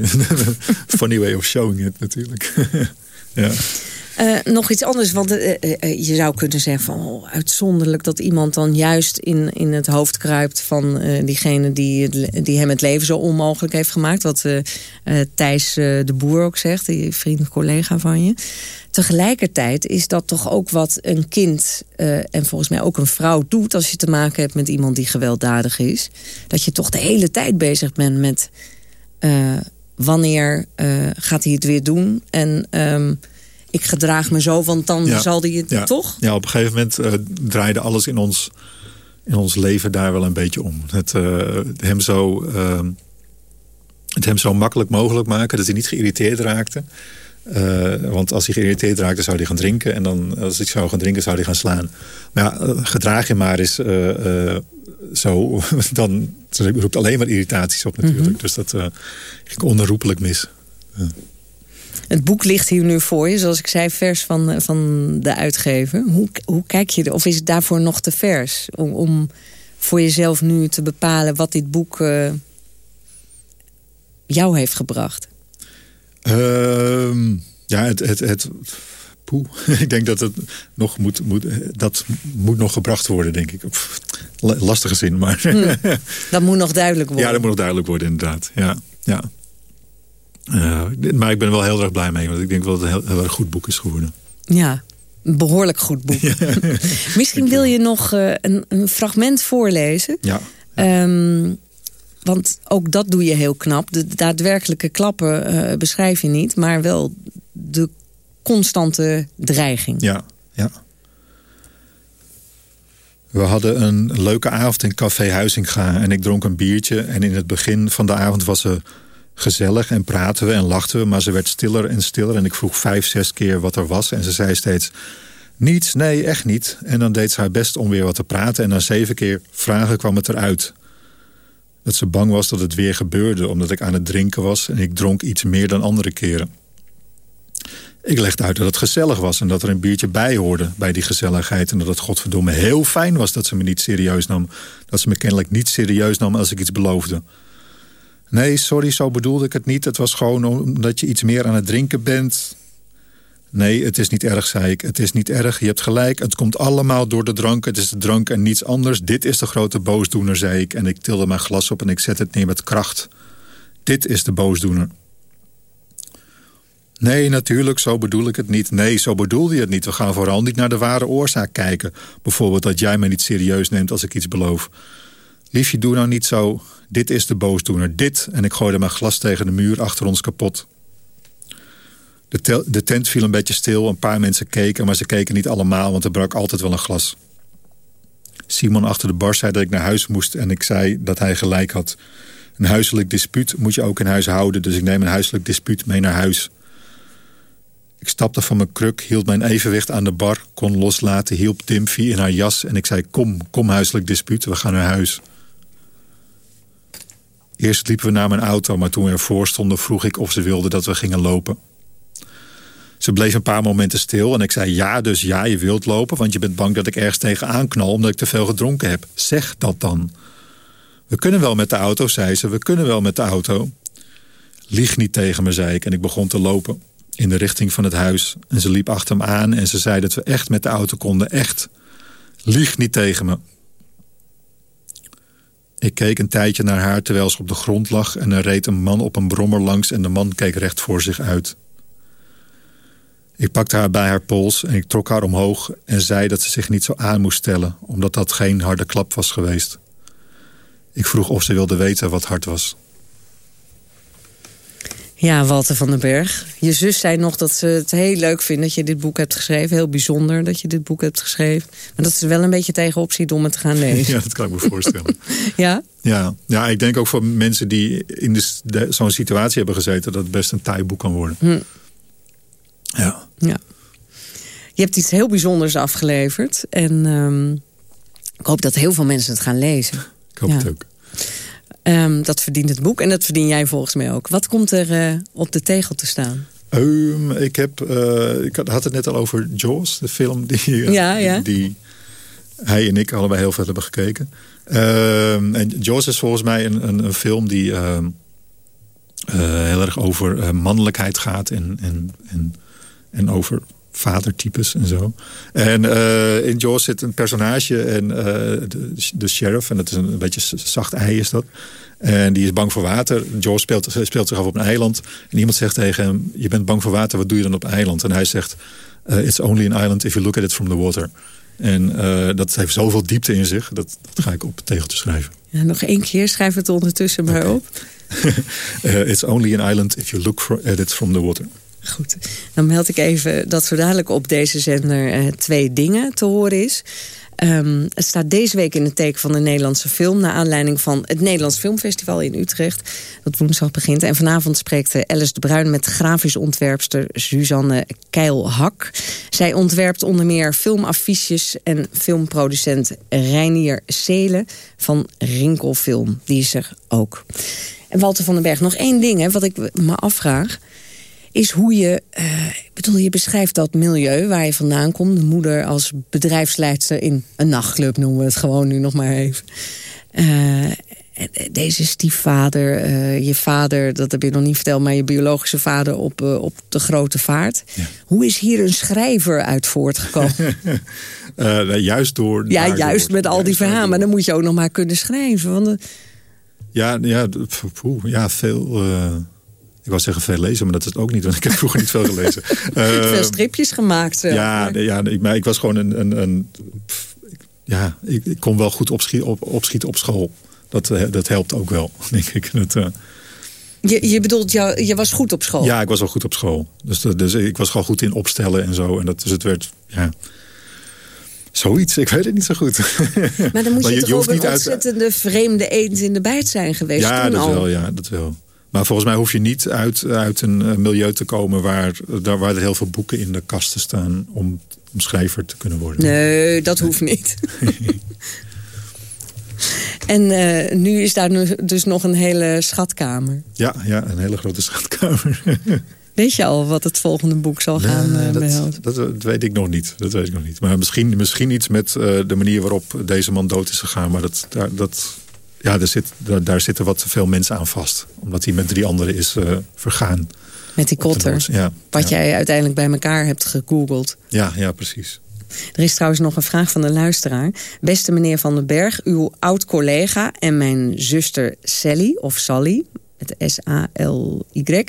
[SPEAKER 14] funny way of showing it natuurlijk. ja.
[SPEAKER 13] Eh, nog iets anders, want eh, eh, je zou kunnen zeggen van oh, uitzonderlijk dat iemand dan juist in, in het hoofd kruipt van diegene die, die hem het leven zo onmogelijk heeft gemaakt. Wat Thijs de Boer ook zegt, die vriend en collega van je. Tegelijkertijd is dat toch ook wat een kind en volgens mij ook een vrouw doet als je te maken hebt met iemand die gewelddadig is. Dat je toch de hele tijd bezig bent met wanneer gaat hij het weer doen en ehm, ik gedraag me zo, want dan
[SPEAKER 14] Ja.
[SPEAKER 13] zal hij het
[SPEAKER 14] ja.
[SPEAKER 13] toch?
[SPEAKER 14] Ja, op een gegeven moment eh, draaide alles in ons, in ons leven daar wel een beetje om. Het, eh, hem zo, eh, het hem zo makkelijk mogelijk maken dat hij niet geïrriteerd raakte. Eh, want als hij geïrriteerd raakte, zou hij gaan drinken. En dan, als hij zou gaan drinken, zou hij gaan slaan. Maar ja, gedraag je maar eens zo. Dan roept alleen maar irritaties op natuurlijk.
[SPEAKER 13] Mhm.
[SPEAKER 14] Dus dat ging onherroepelijk mis.
[SPEAKER 13] Het boek ligt hier nu voor je, zoals ik zei, vers van, van de uitgever. Hoe, hoe kijk je er, of is het daarvoor nog te vers? Om, om voor jezelf nu te bepalen wat dit boek uh, jou heeft gebracht?
[SPEAKER 14] Uh, ja, het, het, het, poeh. ik denk dat het nog moet, moet, dat moet nog gebracht worden, denk ik. Lastige zin, maar... Hm,
[SPEAKER 13] dat moet nog duidelijk worden.
[SPEAKER 14] Ja, dat moet nog duidelijk worden, inderdaad. Ja, ja. Uh, maar ik ben wel heel erg blij mee, want ik denk wel dat het een heel, heel erg goed boek is geworden.
[SPEAKER 13] Ja, een behoorlijk goed boek. Misschien wil je nog uh, een, een, fragment voorlezen.
[SPEAKER 14] Ja.
[SPEAKER 13] Um, want ook dat doe je heel knap. De daadwerkelijke klappen uh, beschrijf je niet, maar wel de constante dreiging.
[SPEAKER 14] Ja, ja. We hadden een leuke avond in Café Huizinga en ik dronk een biertje. En in het begin van de avond was ze gezellig en praten we en lachten we. Maar ze werd stiller en stiller en ik vroeg vijf, zes keer wat er was. En ze zei steeds, niets, nee, echt niet. En dan deed ze haar best om weer wat te praten. En na zeven keer vragen kwam het eruit. Dat ze bang was dat het weer gebeurde omdat ik aan het drinken was... en ik dronk iets meer dan andere keren. Ik legde uit dat het gezellig was en dat er een biertje bij hoorde bij die gezelligheid. En dat het godverdomme heel fijn was dat ze me niet serieus nam. Dat ze me kennelijk niet serieus nam als ik iets beloofde. Nee, sorry, zo bedoelde ik het niet. Het was gewoon omdat je iets meer aan het drinken bent. Nee, het is niet erg, zei ik. Het is niet erg, je hebt gelijk. Het komt allemaal door de drank. Het is de drank en niets anders. Dit is de grote boosdoener, zei ik. En ik tilde mijn glas op en ik zette het neer met kracht. Dit is de boosdoener. Nee, natuurlijk, zo bedoel ik het niet. Nee, zo bedoelde je het niet. We gaan vooral niet naar de ware oorzaak kijken. Bijvoorbeeld dat jij mij niet serieus neemt als ik iets beloof. Liefje, doe nou niet zo. Dit is de boosdoener. Dit. En ik gooide mijn glas tegen de muur achter ons kapot. De, de tent viel een beetje stil. Een paar mensen keken, maar ze keken niet allemaal... want er brak altijd wel een glas. Simon achter de bar zei dat ik naar huis moest... en ik zei dat hij gelijk had. Een huiselijk dispuut moet je ook in huis houden... dus ik neem een huiselijk dispuut mee naar huis... Ik stapte van mijn kruk, hield mijn evenwicht aan de bar... kon loslaten, hielp Dimfie in haar jas... en ik zei, kom, kom huiselijk dispuut, we gaan naar huis. Eerst liepen we naar mijn auto, maar toen we ervoor stonden... vroeg ik of ze wilde dat we gingen lopen. Ze bleef een paar momenten stil en ik zei... ja, dus ja, je wilt lopen, want je bent bang dat ik ergens tegenaan knal... omdat ik te veel gedronken heb. Zeg dat dan. We kunnen wel met de auto, zei ze, we kunnen wel met de auto. Lieg niet tegen me, zei ik, en ik begon te lopen in de richting van het huis. En ze liep achter hem aan en ze zei dat we echt met de auto konden. Echt. Lieg niet tegen me. Ik keek een tijdje naar haar terwijl ze op de grond lag... en er reed een man op een brommer langs en de man keek recht voor zich uit. Ik pakte haar bij haar pols en ik trok haar omhoog... en zei dat ze zich niet zo aan moest stellen... omdat dat geen harde klap was geweest. Ik vroeg of ze wilde weten wat hard was.
[SPEAKER 13] Ja, Walter van den Berg. Je zus zei nog dat ze het heel leuk vindt dat je dit boek hebt geschreven. Heel bijzonder dat je dit boek hebt geschreven. Maar dat ze wel een beetje tegenop ziet om het te gaan lezen.
[SPEAKER 14] Ja, dat kan ik me voorstellen.
[SPEAKER 13] ja?
[SPEAKER 14] Ja, ja, ik denk ook voor mensen die in zo'n situatie hebben gezeten... dat het best een taai boek kan worden. Hm. Ja.
[SPEAKER 13] ja. Je hebt iets heel bijzonders afgeleverd. En um, ik hoop dat heel veel mensen het gaan lezen.
[SPEAKER 14] Ik hoop het ook.
[SPEAKER 13] Um, dat verdient het boek en dat verdien jij volgens mij ook. Wat komt er uh, op de tegel te staan?
[SPEAKER 14] Um, ik, heb, uh, ik had het net al over Jaws, de film die, uh, ja, ja. die hij en ik allebei heel veel hebben gekeken. Um, en Jaws is volgens mij een, een, een film die heel erg over mannelijkheid gaat en, en, en, en over vadertypes en zo. En uh, in Jaws zit een personage, en, uh, de, de, sheriff, en dat is een, beetje zacht ei is dat. En die is bang voor water. Jaws speelt, speelt zich af op een eiland. En iemand zegt tegen hem, je bent bang voor water, wat doe je dan op een eiland? En hij zegt, uh, it's only an island if you look at it from the water. En dat heeft zoveel diepte in zich, dat, dat ga ik op tegeltje schrijven.
[SPEAKER 13] Ja, nog één keer, schrijf het ondertussen maar okay. op.
[SPEAKER 14] it's only an island if you look at it from the water.
[SPEAKER 13] Goed, dan meld ik even dat zo dadelijk op deze zender uh, twee dingen te horen is. Um, het staat deze week in het teken van de Nederlandse film... naar aanleiding van het Nederlands Filmfestival in Utrecht... dat woensdag begint. En vanavond spreekt eh, Alice de Bruin met grafisch ontwerpster Suzanne Keilhak. Zij ontwerpt onder meer filmaffiches... en filmproducent Reinier Seelen van Rinkelfilm. Die is er ook. En Walter van den Berg, nog één ding hè, wat ik me afvraag... is hoe je... ik bedoel, je beschrijft dat milieu waar je vandaan komt. De moeder als bedrijfsleidster in een nachtclub, noemen we het gewoon nu nog maar even. Eh, deze stiefvader, eh, je vader, dat heb je nog niet verteld... maar je biologische vader op, op de grote vaart. Hoe is hier een schrijver uit voortgekomen?
[SPEAKER 14] Nee, juist door...
[SPEAKER 13] ja, juist met al die verhalen. Maar dan moet je ook nog maar kunnen schrijven. Want,
[SPEAKER 14] Ja, ja, poeh, ja veel... ik wou zeggen veel lezen, maar dat is het ook niet. Want ik heb vroeger niet veel gelezen. Eh,
[SPEAKER 13] veel stripjes gemaakt. zelf.
[SPEAKER 14] Ja, nee, ja nee, maar ik was gewoon een... een, een pff, ik- ja, ik, ik kon wel goed opschieten op, opschieten op school. Dat, eh, dat helpt ook wel, denk ik. Dat, eh,
[SPEAKER 13] je, je bedoelt, jou, je was goed op school?
[SPEAKER 14] ja, ik was wel goed op school. Dus, dat- dus ik was gewoon goed in opstellen en zo. En dat, dus het werd, ja... Zoiets, ik weet het niet zo goed.
[SPEAKER 13] Maar dan moet je, toch ook een
[SPEAKER 14] uit-
[SPEAKER 13] ontzettende vreemde eend in de bijt zijn geweest
[SPEAKER 14] Ja,
[SPEAKER 13] toen
[SPEAKER 14] dat
[SPEAKER 13] al.
[SPEAKER 14] wel, ja, dat wel. Maar volgens mij hoef je niet uit, uit een eh, milieu te komen... Waar, daar, waar er heel veel boeken in de kasten staan... om, om schrijver te kunnen worden.
[SPEAKER 13] Nee, dat hoeft niet. en eh, nu is daar nu dus nog een hele schatkamer.
[SPEAKER 14] Ja, ja, een hele grote schatkamer.
[SPEAKER 13] Weet je al wat het volgende boek zal gaan eh,
[SPEAKER 14] dat, dat, dat weet ik nog niet. Dat weet ik nog niet. Maar misschien, misschien iets met de manier waarop deze man dood is gegaan. Maar dat, daar, dat, ja, daar, zit, daar, daar zitten wat te veel mensen aan vast. Omdat hij met drie anderen is eh, vergaan.
[SPEAKER 13] Met die kotter.
[SPEAKER 14] Ja,
[SPEAKER 13] Wat jij uiteindelijk bij elkaar hebt gegoogeld.
[SPEAKER 14] ja, ja, precies.
[SPEAKER 13] Er is trouwens nog een vraag van de luisteraar. Beste meneer Van den Berg, uw oud-collega en mijn zuster Sally, of Sally, met S-A-L-Y...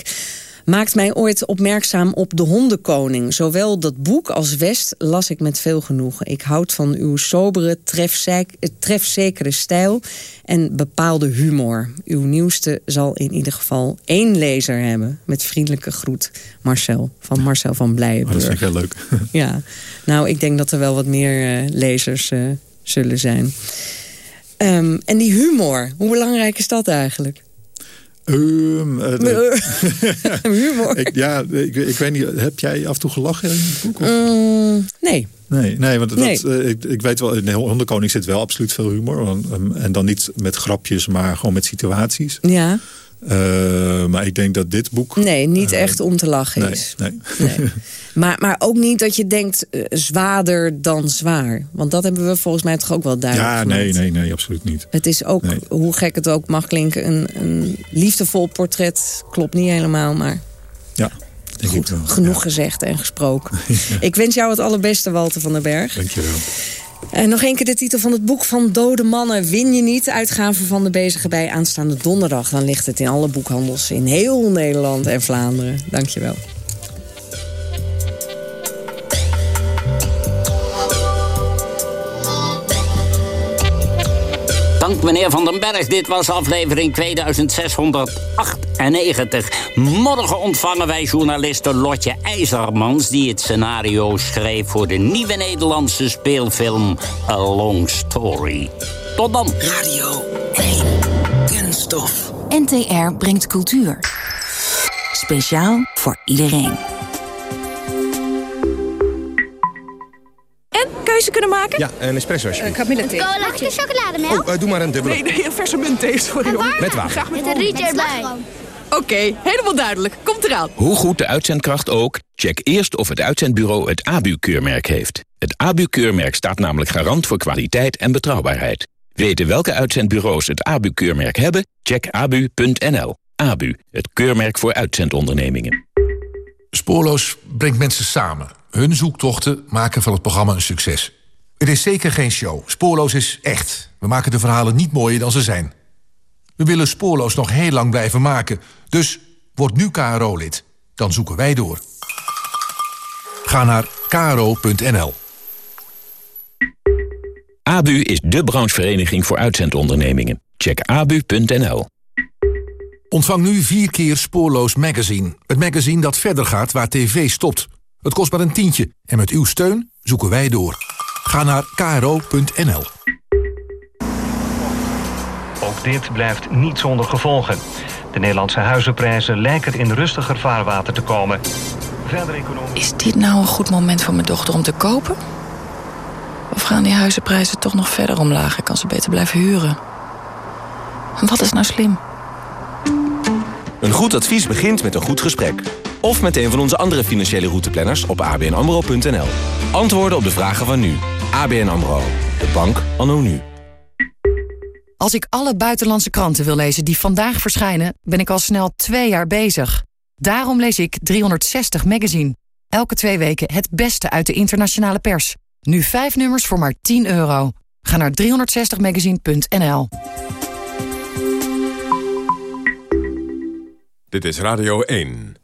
[SPEAKER 13] maakt mij ooit opmerkzaam op De Hondenkoning. Zowel dat boek als West las ik met veel genoegen. Ik houd van uw sobere, trefzek- trefzekere stijl en bepaalde humor. Uw nieuwste zal in ieder geval één lezer hebben. Met vriendelijke groet, Marcel, van Marcel van Blijenburg.
[SPEAKER 14] dat vind ik heel leuk.
[SPEAKER 13] Ja, nou, ik denk dat er wel wat meer eh, lezers eh, zullen zijn. Ehm, en die humor, hoe belangrijk is dat eigenlijk?
[SPEAKER 14] Ehm, eh,
[SPEAKER 13] humor.
[SPEAKER 14] ik, ja, ik, ik weet niet. Heb jij af en toe gelachen in het boek?
[SPEAKER 13] Mm, nee.
[SPEAKER 14] Nee, nee want dat, eh, ik, ik weet wel, in de Hondenkoning zit wel absoluut veel humor. Ehm, En dan niet met grapjes, maar gewoon met situaties.
[SPEAKER 13] Ja,
[SPEAKER 14] Eh, maar ik denk dat dit boek...
[SPEAKER 13] nee, niet echt om te lachen
[SPEAKER 14] Nee,
[SPEAKER 13] is.
[SPEAKER 14] nee.
[SPEAKER 13] Maar, maar ook niet dat je denkt eh, zwaarder dan zwaar. Want dat hebben we volgens mij toch ook wel duidelijk
[SPEAKER 14] ja,
[SPEAKER 13] gemaakt.
[SPEAKER 14] nee, nee, nee, absoluut niet.
[SPEAKER 13] Het is ook,
[SPEAKER 14] Nee.
[SPEAKER 13] hoe gek het ook mag klinken, een, een liefdevol portret. Klopt niet helemaal, maar
[SPEAKER 14] Ja, denk ik wel.
[SPEAKER 13] genoeg gezegd en gesproken. Ik wens jou het allerbeste, Walter van den Berg.
[SPEAKER 14] Dankjewel.
[SPEAKER 13] En nog één keer de titel van het boek van Dode Mannen win je niet. Uitgave van de Bezige bij aanstaande donderdag. Dan ligt het in alle boekhandels in heel Nederland en Vlaanderen. Dankjewel.
[SPEAKER 12] Dank meneer Van den Berg. Dit was aflevering 2698. Morgen ontvangen wij journaliste Lotje IJzermans... die het scenario schreef voor de nieuwe Nederlandse speelfilm A Long Story. Tot dan.
[SPEAKER 8] Radio 1. Kunststof.
[SPEAKER 3] NTR brengt cultuur. Speciaal voor iedereen.
[SPEAKER 15] Keuze kunnen maken?
[SPEAKER 16] Ja, een espresso alsjeblieft.
[SPEAKER 15] Camille thee.
[SPEAKER 17] Mag ik een chocolademelk?
[SPEAKER 16] Oh, eh, doe maar een dubbele.
[SPEAKER 15] Nee, nee, een verse muntthee, sorry hoor.
[SPEAKER 16] Met water.
[SPEAKER 15] Graag met,
[SPEAKER 17] Met een rietje erbij.
[SPEAKER 15] Oké, helemaal duidelijk. Komt eraan.
[SPEAKER 18] Hoe goed de uitzendkracht ook, check eerst of het uitzendbureau het ABU-keurmerk heeft. Het ABU-keurmerk staat namelijk garant voor kwaliteit en betrouwbaarheid. Weten welke uitzendbureaus het ABU-keurmerk hebben? Check abu.nl. ABU, het keurmerk voor uitzendondernemingen.
[SPEAKER 19] Spoorloos brengt mensen samen. Hun zoektochten maken van het programma een succes. Het is zeker geen show. Spoorloos is echt. We maken de verhalen niet mooier dan ze zijn. We willen Spoorloos nog heel lang blijven maken. Dus word nu KRO-lid. Dan zoeken wij door. Ga naar kro.nl.
[SPEAKER 18] ABU is de branchevereniging voor uitzendondernemingen. Check abu.nl.
[SPEAKER 19] Ontvang nu vier keer Spoorloos Magazine. Het magazine dat verder gaat waar tv stopt. Het kost maar een tientje en met uw steun zoeken wij door. Ga naar kro.nl.
[SPEAKER 20] Ook dit blijft niet zonder gevolgen. De Nederlandse huizenprijzen lijken in rustiger vaarwater te komen. Verder economisch...
[SPEAKER 21] Is dit nou een goed moment voor mijn dochter om te kopen? Of gaan die huizenprijzen toch nog verder omlaag en kan ze beter blijven huren? Wat is nou slim?
[SPEAKER 22] Een goed advies begint met een goed gesprek.
[SPEAKER 16] Of met een van onze andere financiële routeplanners op abnamro.nl. Antwoorden op de vragen van nu. ABN AMRO. De bank anno nu.
[SPEAKER 17] Als ik alle buitenlandse kranten wil lezen die vandaag verschijnen... ben ik al snel twee jaar bezig. Daarom lees ik 360 Magazine. Elke twee weken het beste uit de internationale pers. Nu vijf nummers voor maar 10 euro. Ga naar 360magazine.nl.
[SPEAKER 11] Dit is Radio 1.